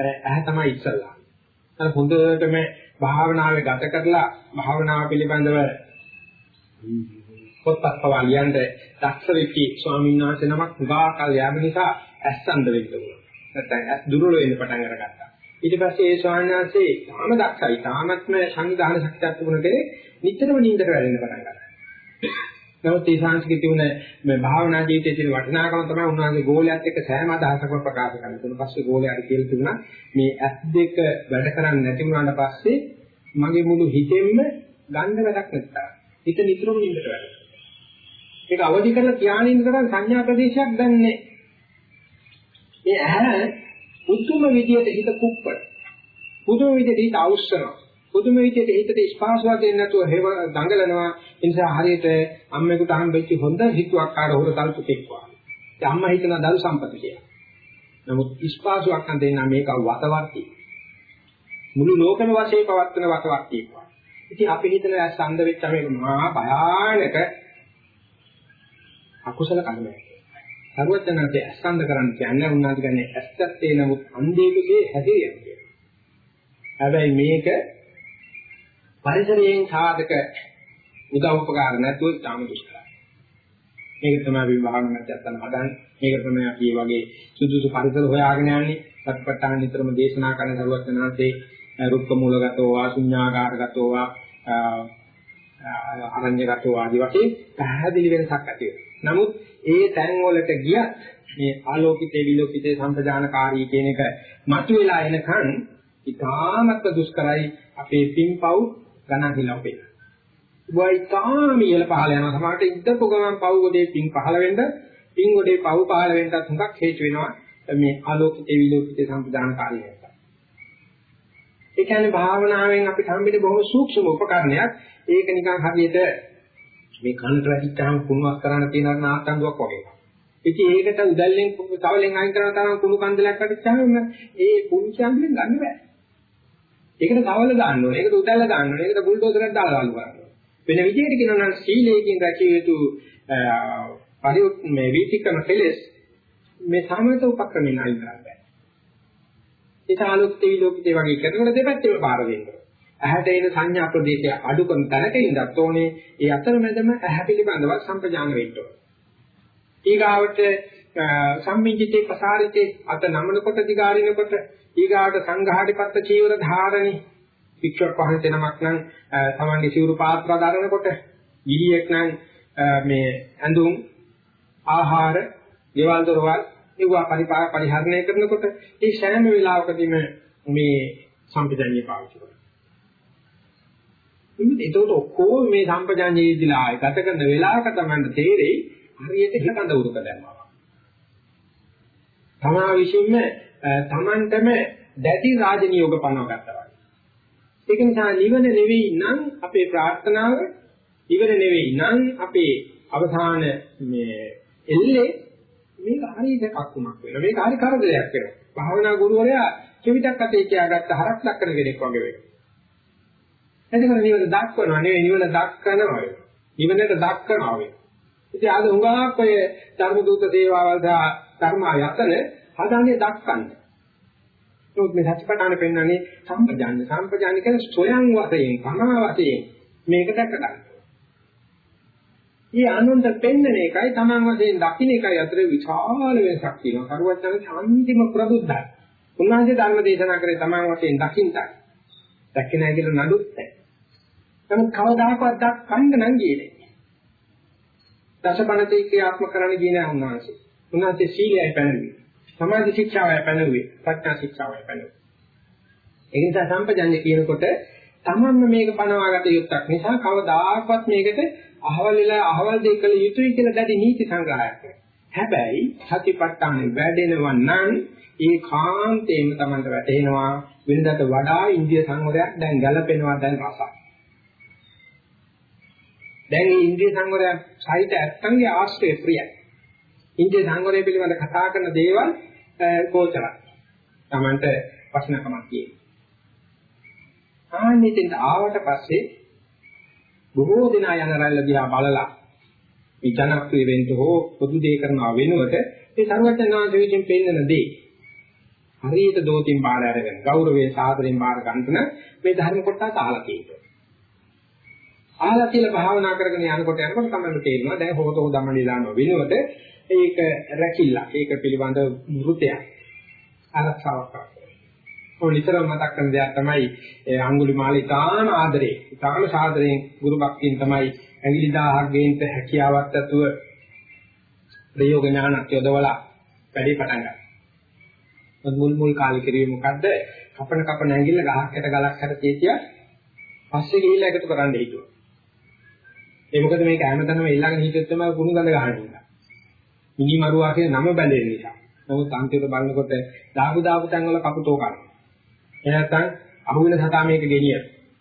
ඇහැ තමයි ඉස්සල්ලා. අර හොඳටම භාවනාවේ ගත කරලා භාවනාව පිළිබඳව පොත්පත් පවා ලියන්න දක්ෂ වෙච්චි ස්වාමීන් වහන්සේ නමක් උගාකල් යාම නිසා ඇස්සන්ද වෙන්න උනා. නැත්නම් ඇස් දුර්වල වෙන්න පටන් අරගත්තා. ඊට පස්සේ ඒ ස්වාමීන් වහන්සේ තාම දක්ෂයි. තාමත්ම සංවිධාන ශක්තියක් තිබුණ කෙනෙක් නිතරම නිින්දට වැටෙන්න පටන් ගත්තා. නමුත් ඒ සංස්කෘතිය තිබුණ මේ භාවනා ජීවිතයේ තියෙන වටිනාකම තමයි උන්වහන්සේ ගෝලයක් එක්ක සෑම අදහසක්ම ප්‍රකාශ කරන්නේ. ඊට පස්සේ ගෝලයාට කියලා තිබුණා මේ ඇස් දෙක වැඩ කරන්නේ නැති වුණාට පස්සේ මගේ මුළු හිතෙන්ම ගන්න වැඩක් නැත්තා. හිත නිතරම නින්දට වැටෙනවා. ඒක අවදි කරලා ධානයින් කරන් සංඥා ප්‍රදේශයක් ගන්නෑ. මේ ඇහැ උතුම් විදියට හිත කුප්පන. පුදුම විදියට හිත අවශ්‍යනවා. පුදුම විදිහට හිතට ස්පාසාවක් දෙන්නේ නැතුව හේව දඟලනවා. ඒ නිසා හරියට අම්මෙකුට හම්බෙච්ච හොඳ හිතුවක් ආර හොර තල්පුතෙක් වගේ. ඒ අම්මා හිතන දරු සම්පත කියලා. නමුත් ස්පාසාවක් නම් දෙන්න මේක වතවත්ටි. මුළු ලෝකෙම වශයෙන් පවත්වන වතවත්ටි වගේ. ඉතින් අපි හිතන සම්ඳ වෙච්ච මේක මහා භයානක අකුසල කර්මයක්. සර්වඥාන්සේ අස්කන්ධ කරන්න කියන්නේ උන්වහන්සේ කියන්නේ ඇත්තත්තේ නමුත් අන්ධයෙකුගේ හැදෙන්නේ. හැබැයි මේක පරිසරයෙන් සාධක උදව් උපකාර නැතුව තාම දුෂ්කරයි. මේක තමයි අපි භාවනා නැත්නම් හදන්නේ. මේක තමයි අපි මේ වගේ සුදුසු පරිසර හොයාගෙන යන්නේ. සත්පට්ඨාන නිතරම දේශනා කරන දරුවක් වෙනාසේ රුක්ක මූලගතෝ වා ශුඤ්ඤාකාරගතෝ වා අරඤ්‍යගතෝ ආදී වශයෙන් පැහැදිලි වෙනසක් ඇති නමුත් ඒ තැන් වලට ගියත් මේ ආලෝකිතේ විලෝකිතේ සම්පදානකාරී කියන එක මතුවලා එනකන් ඉතාමත් දුෂ්කරයි අපේ පින්පව් ගණන් හිලව පෙන්නන. වයි තාම ඉහළ පහළ යනවා. සමහරට ඉද්දපු ගමන් පව් ගොඩේ පිං පහළ වෙන්න, පිං ගොඩේ පව් පහළ වෙන්නත් හුඟක් හේතු වෙනවා. මේ ආලෝකිතේ විලෝකිතේ සම්පදාන කාර්යය. ඒ කියන්නේ භාවනාවෙන් අපිට හම්බෙන්නේ බොහොම සූක්ෂම උපකරණයක්. ඒක නිකන් හරියට මේ කනට වැටිච්චාම කුණුවක් කරන්න තියෙන නාට්ටංගුවක් වගේ. ඉතින් ඒකට උදැල්ලෙන් තවලෙන් අයින් කරන තරම් කුණු කන්දලයක් වැටිච්චාම ඒ පුංචි අඟුලෙන් ගන්න බෑ. ඒකට තවල දාන්න ඕනේ. ඒකට උදැල්ල දාන්න ඕනේ. ඒකට බුල්ඩෝසරයක් දාලා ගන්න ඕනේ. වෙන විදිහට කියනවා නම් සීලයෙන් රැකිය යුතු පරිඋත් මේ වීතිකම කෙලස් මේ සමත උපක්‍රමෙන් අයින් කරන්න බෑ. ඒක ආලෝකිත විලෝකිතේ වගේ කරනකොට දෙපැත්තම බාර දෙන්න. ඇහැට එන සංඥා ප්‍රදේශය අඩු කරන තැනක ඉඳත් ඕනේ. ඒ අතරමැදම ඇහැ පිළිබඳව සම්පජාන වෙන්න ඕනේ. ඊගාවට සම්මිජිතේ ප්‍රසාරිතේ අත නමනකොට දිගාරිනකොට ඊගාවට සංඝාටිපත්ත චීවර ධාරණි පික්ෂක් වහන්සේ නමක් නම් තමන්ගේ සිවුරු පාත්‍ර දරනකොට ගිහියෙක් නම් මේ ඇඳුම් ආහාර ගෙවල් දොරවල් ඒවා පරිපාල පරිහරණය කරනකොට ඒ සෑම වෙලාවකදීම මේ සම්පජඤ්ඤය පාවිච්චි කරනවා. ඉතින් ඒකට ඔක්කොම මේ සම්පජඤ්ඤයේ ඉදලා ගත කරන වෙලාවක තමයි තේරෙයි හරියට හිතඳ උරුක දැම්මා. තමා විශ්ින්ම තමන්ටම දැඩි රාජනියෝග පනව ගන්නවා. ඒක නිසා නිවන නෙවෙයි නම් අපේ ප්‍රාර්ථනාව නිවන නෙවෙයි නම් අපේ අවසාන මේ එල්ලේ මේක හරිය දෙකක් උනක් වෙනවා. මේක හරි කරදරයක් වෙනවා. භාවනා ගුරුවරයා කෙවිතක් අතේ කියාගත්ත හරක් දක්කන කෙනෙක් වගේ වෙනවා. එතකොට නිවන දක්වනවා නෙවෙයි නිවන දක්කනවා. නිවනට දක්කනවා වේ. ඉතින් අද උඟාක් ඔය ධර්ම දූත සේවාවල් දා ධර්ම යතන හදාන්නේ දක්කන්න. ඒත් මේ සත්‍යපටාන පෙන්වන්නේ සම්පජාන්‍ය. සම්පජාන්‍ය කියන්නේ සොයන් වශයෙන්, කමා වශයෙන් මේක දැක ගන්න. මේ අනුන්ට පෙන්වන එකයි Taman වශයෙන් දකින්න එකයි අතර විශාල වෙනසක් තියෙනවා. කරුවචන ශාන්තිම ප්‍රබුද්ධයි. උන්වහන්සේ ධර්ම දේශනා කරේ Taman වශයෙන් දකින්නයි. දැක්කේ නැහැ කියලා නඩුත් නැහැ. නමුත් කවදාකවත් දක්කන්න නම් ගියේ නැහැ. දසපණතේ ක්‍රියාත්මක කරන්න ගියේ නැහැ උන්වහන්සේ. උන්වහන්සේ සීලයයි පැනවි. සමාධි ශික්ෂාවයි පැනවි. ප්‍රඥා ශික්ෂාවයි පැනවි. ඒ නිසා සම්පජන්‍ය කියනකොට තමන්ම මේක පනවාගත යුක්තක් නිසා කවදාකවත් මේකට අහවල් වෙලා අහවල් දෙයක් කළ යුතුයි කියලා දැඩි නීති සංග්‍රහයක් කරනවා. හැබැයි සතිපට්ඨානෙ වැඩෙනවා නම් ඒ කාන්තේම තමන්ට වැටෙනවා වෙනදාට වඩා ඉන්දිය සංවරයක් දැන් ගැලපෙනවා දැන් රසයි. දැන් මේ ඉන්දිය සංවරය සහිත ඇත්තන්ගේ ආශ්‍රය ප්‍රියයි. ඉන්දිය සංවරය පිළිබඳ කතා කරන දේවල් කෝචරයි. තමන්ට වටිනකමක් තියෙනවා. ආනිතින් ආවට පස්සේ බොහෝ දෙනා යන රැල්ල දිහා බලලා මේ ජනප්‍රිය වෙන්න හෝ පොදු දේ කරනවා වෙනුවට මේ සර්වඥාන්සේ විසින් පෙන්වන දේ හරියට දෝතින් බාර අරගෙන ගෞරවයෙන් සාදරයෙන් බාර ගන්න මේ ධර්ම කොටස අහලා තියෙනවා. අහලා කියලා භාවනා කරගෙන යනකොට යනකොට තමයි තේරෙනවා දැන් හොතෝ ධම්මණී දානවා වෙනුවට ඒක රැකිල්ල ඒක පිළිබඳ මෘතයක් ආරක්ෂාවක් කරනවා. ඔය නිතරම මතක් කරන දෙයක් තමයි අඟුලිමාල ඉතාම ආදරේ ඉතාම සාදරයෙන් ගුරු භක්තියෙන් තමයි ඇඟිලි 1000ක් ගේන්න හැකියාවක් ඇතුව ප්‍රයෝග ඥානක් යොදවලා වැඩි පටන් ගන්නවා. මුල් මුල් කාලේ කිරුවේ මොකද්ද? කපන කපන ඇඟිල්ල ගහකට ගලක් හර තියතිය පස්සේ ගිහිල්ලා එකතු කරන්න හිතුවා. ඒ මොකද මේක හැමතැනම ඊළඟ හිතෙත් තමයි කුණු ගඳ ගහන්නේ. මිනි මරුවා කියන නම බැඳෙන නිසා. නමුත් අන්තිමට බලනකොට දාපු දාපු තැන් වල කපුටෝ කරනවා. එහෙනම් අහුවෙන සතා මේක ගෙනිය.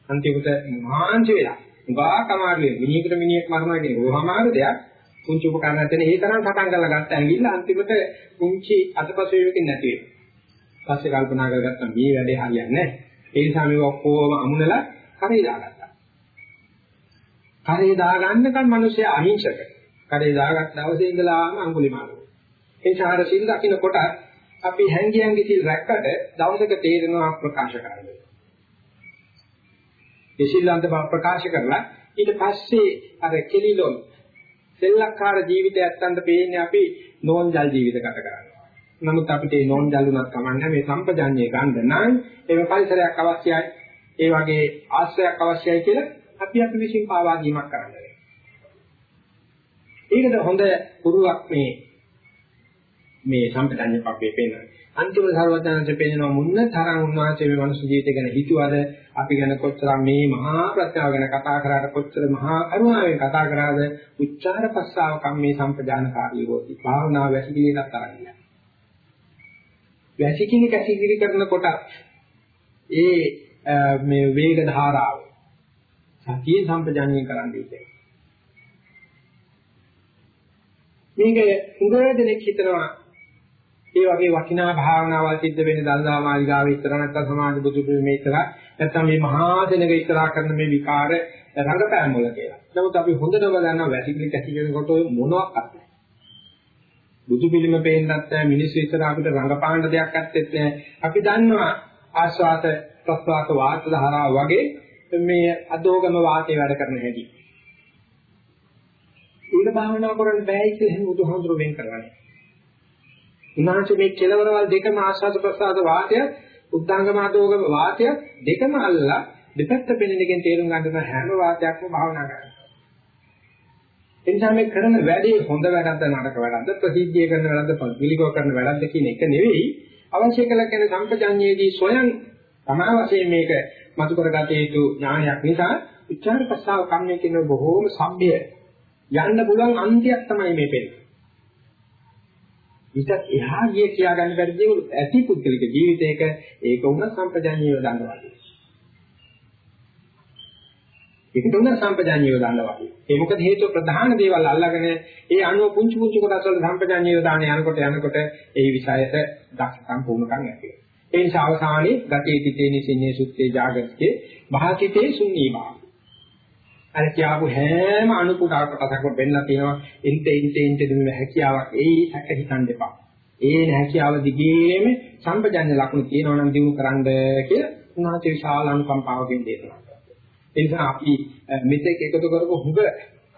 අන්තිමට මාංශ වෙලා. උගා කමාරුවේ මිනිහෙකුට මිනිහෙක් මරනවා කියන ඕහමාරු දෙයක්. පුංචි උපකරණ නැතනේ ඒ තරම් සටන් කරලා ගත්ත ඇඟිල්ල අන්තිමට පුංචි අතපසු වේවකින් නැති වෙනවා. පස්සේ කල්පනා කරගත්තා මේ වැඩේ හරියන්නේ නැහැ. ඒ නිසා මේක ඔක්කොම අමුණලා කරේ දාගත්තා. කරේ දාගන්නකන් මිනිස්සු අහිංසක. කරේ දාගත් දවසේ ඉඳලාම අඟුලිමාල. ඒ චාර සිල් දකින්න කොට අපි හැංගියන්ගේ සිල් රැක්කට දවසක තේරෙනවා ප්‍රකාශ කරන්නේ. ඒ සිල්ලන්ත බව ප්‍රකාශ කරලා ඊට පස්සේ අර කෙලිලොන් සෙල්ලක්කාර ජීවිතයක් ගන්න පේන්නේ අපි නෝන්ජල් ජීවිත ගත කරනවා. නමුත් අපිට මේ නෝන්ජල් උනත් කමන්නේ මේ සම්පජාඤ්ඤය ගන්න නම් ඒ පරිසරයක් අවශ්‍යයි. ඒ වගේ ආශ්‍රයයක් අවශ්‍යයි කියලා අපි අපි විශ්ින් පාවා දීමක් කරන්න ඒකද හොඳ පුරුවක් මේ මේ සම්පතඤ්ඤ පබ්බේ පෙන්වන්නේ. අන්තිම සර්වඥාන්සේ පෙන්වන මුන්න තරම් උන්වහන්සේ මේ මනුස්ස ජීවිතය ගැන හිතුවද අපි ගැන කොච්චර මේ මහා ප්‍රත්‍යාව ගැන කතා කරාට කොච්චර මහා කරුණාවෙන් කතා කරාද උච්චාර පස්සාව කම්මේ සම්පජානකාරී වෝති. භාවනාව වැසිකිලියක් තරන්නේ. වැසිකිලි කැසිකිලි කරනකොට ඒ මේ වේග ධාරාව සතිය සම්පජානනය කරන්න ඉන්නේ. මේක උගව දෙනෙක් හිතනවා ඒ වගේ වටිනා භාවනාවල් සිද්ධ වෙන්නේ දල්දා මාලිගාවේ ඉතර නැත්නම් සමාජ බුදු පිළිමේ ඉතර නැත්නම් මේ මහා දෙනක ඉතර කරන මේ විකාර රංගපෑම් වල කියලා. නමුත් අපි හොඳටම දන්නවා වැටිකිලි කැසිකිලකොට මොනවත් නැහැ. බුදු පිළිම පේන්නත් නැහැ මිනිස්සු ඉතර අපිට රංගපාන්න දෙයක් ඇත්තෙත් නැහැ. අපි දන්නවා ආස්වාද ප්‍රස්වාස වාත ධාරාව වගේ මේ අදෝගම වාතේ වැඩ කරන හැටි. ඊළ භාවනා කරන්න බෑ කියලා එහෙම බුදුහාමුදුරුවෝ වෙන් කරන්නේ. උන්වහන්සේ මේ කෙලවරවල් දෙකම ආස්වාද ප්‍රසආද වාතය, උද්ධංගමාදෝගම වාතය දෙකම අල්ලලා දෙපැත්ත පෙනෙනකින් තේරුම් ගන්න හැම වාතයක්ම භාවනා කරනවා. එනිසා මේ කරන වැඩේ හොඳ වැරද්ද නරක වැරද්ද ප්‍රසිද්ධිය කරන වැරද්ද පිළිගව කරන වැරද්ද කියන එක නෙවෙයි අවශ්‍ය කළ කෙන සම්පජඤ්ඤයේදී සොයන් තමා වශයෙන් මේක මතු කරගත යුතු ඥානයක් නිසා උච්චාර ප්‍රසාව කම්මේ කියන බොහෝම සම්භය යන්න පුළුවන් අන්තියක් තමයි මේ පෙන්නේ. ඊට එහා ගිය කියා ගන්න බැරි දේ ඇති පුද්ගලික ජීවිතයක ඒක උන සම්පජාඤ්ඤය දන්නවා. ඒකට උන සම්පජාඤ්ඤය දන්නවා. ඒ මොකද හේතුව ප්‍රධාන දේවල් අල්ලගෙන ඒ අණුව පුංචි පුංචි කොටස් වල සම්පජාඤ්ඤය දාන යනකොට යනකොට ඒ විෂයයට දක්ෂකම් පුහුණුකම් ඇති වෙනවා. ඒ නිසා අවසානයේ ගතේ තිතේ නිසින්නේ සුත්තේ ජාගත්තේ භාසිතේ ශුන්‍යීභාව. අර කියාපු හැම අනුකුඩාක කතාවක වෙන්නලා තියෙනවා එnte ente ente දුන්න හැකියාවක් ඒ හැක හිතන්න එපා. ඒ හැකියාව දිගේම සම්පජන්‍ය ලක්ෂණ තියෙනවා නම් දිනු කරන්න කියලා උන්වහන්සේ විශාල අනුකම්පාවකින් දේශනා කරා. ඒ නිසා අපි මෙතෙක් එකතු කරපු හුඟ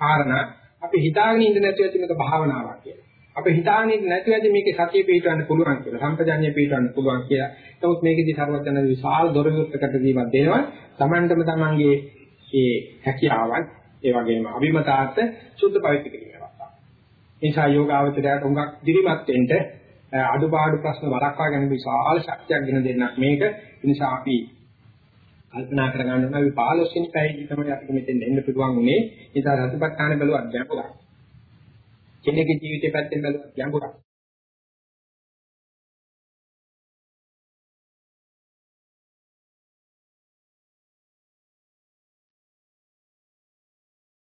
කාරණා අපි හිතාගෙන ඉඳ නැතුව ඇති මේක භාවනාවක් කියලා. අපි හිතාගෙන ඉඳ නැතුව ඇති මේකේ සතිය පිටවන්න පුළුවන් කියලා. සම්පජන්‍ය පිටවන්න පුළුවන් කියලා. නමුත් මේකෙදි සර්වඥ විශාල දොරවිරුත්තකට දීමක් දෙනවා. Tamanටම Tamanගේ ඒ හැකියාවන් ඒ වගේම අභිමතාර්ථ සුද්ධ පවිත්‍ර කිරීම අවස්ථාව. ඒ නිසා යෝගාවචරයට උඟක් දිරිමත් වෙන්න අඩුපාඩු ප්‍රශ්න වළක්වා ගැනීම විශාල ශක්තියක් ගෙන දෙන්නක් මේක. ඒ නිසා අපි කල්පනා කරගන්න ඕන අපි 15 වෙනි පැයදී තමයි අපිට මෙතෙන් එන්න පුළුවන් උනේ. ඒ නිසා සතිපට්ඨාන බැලුවත් ගැඹුරක්. කෙනෙකුගේ ජීවිතය පැත්තෙන් බැලුවත් ගැඹුරක්.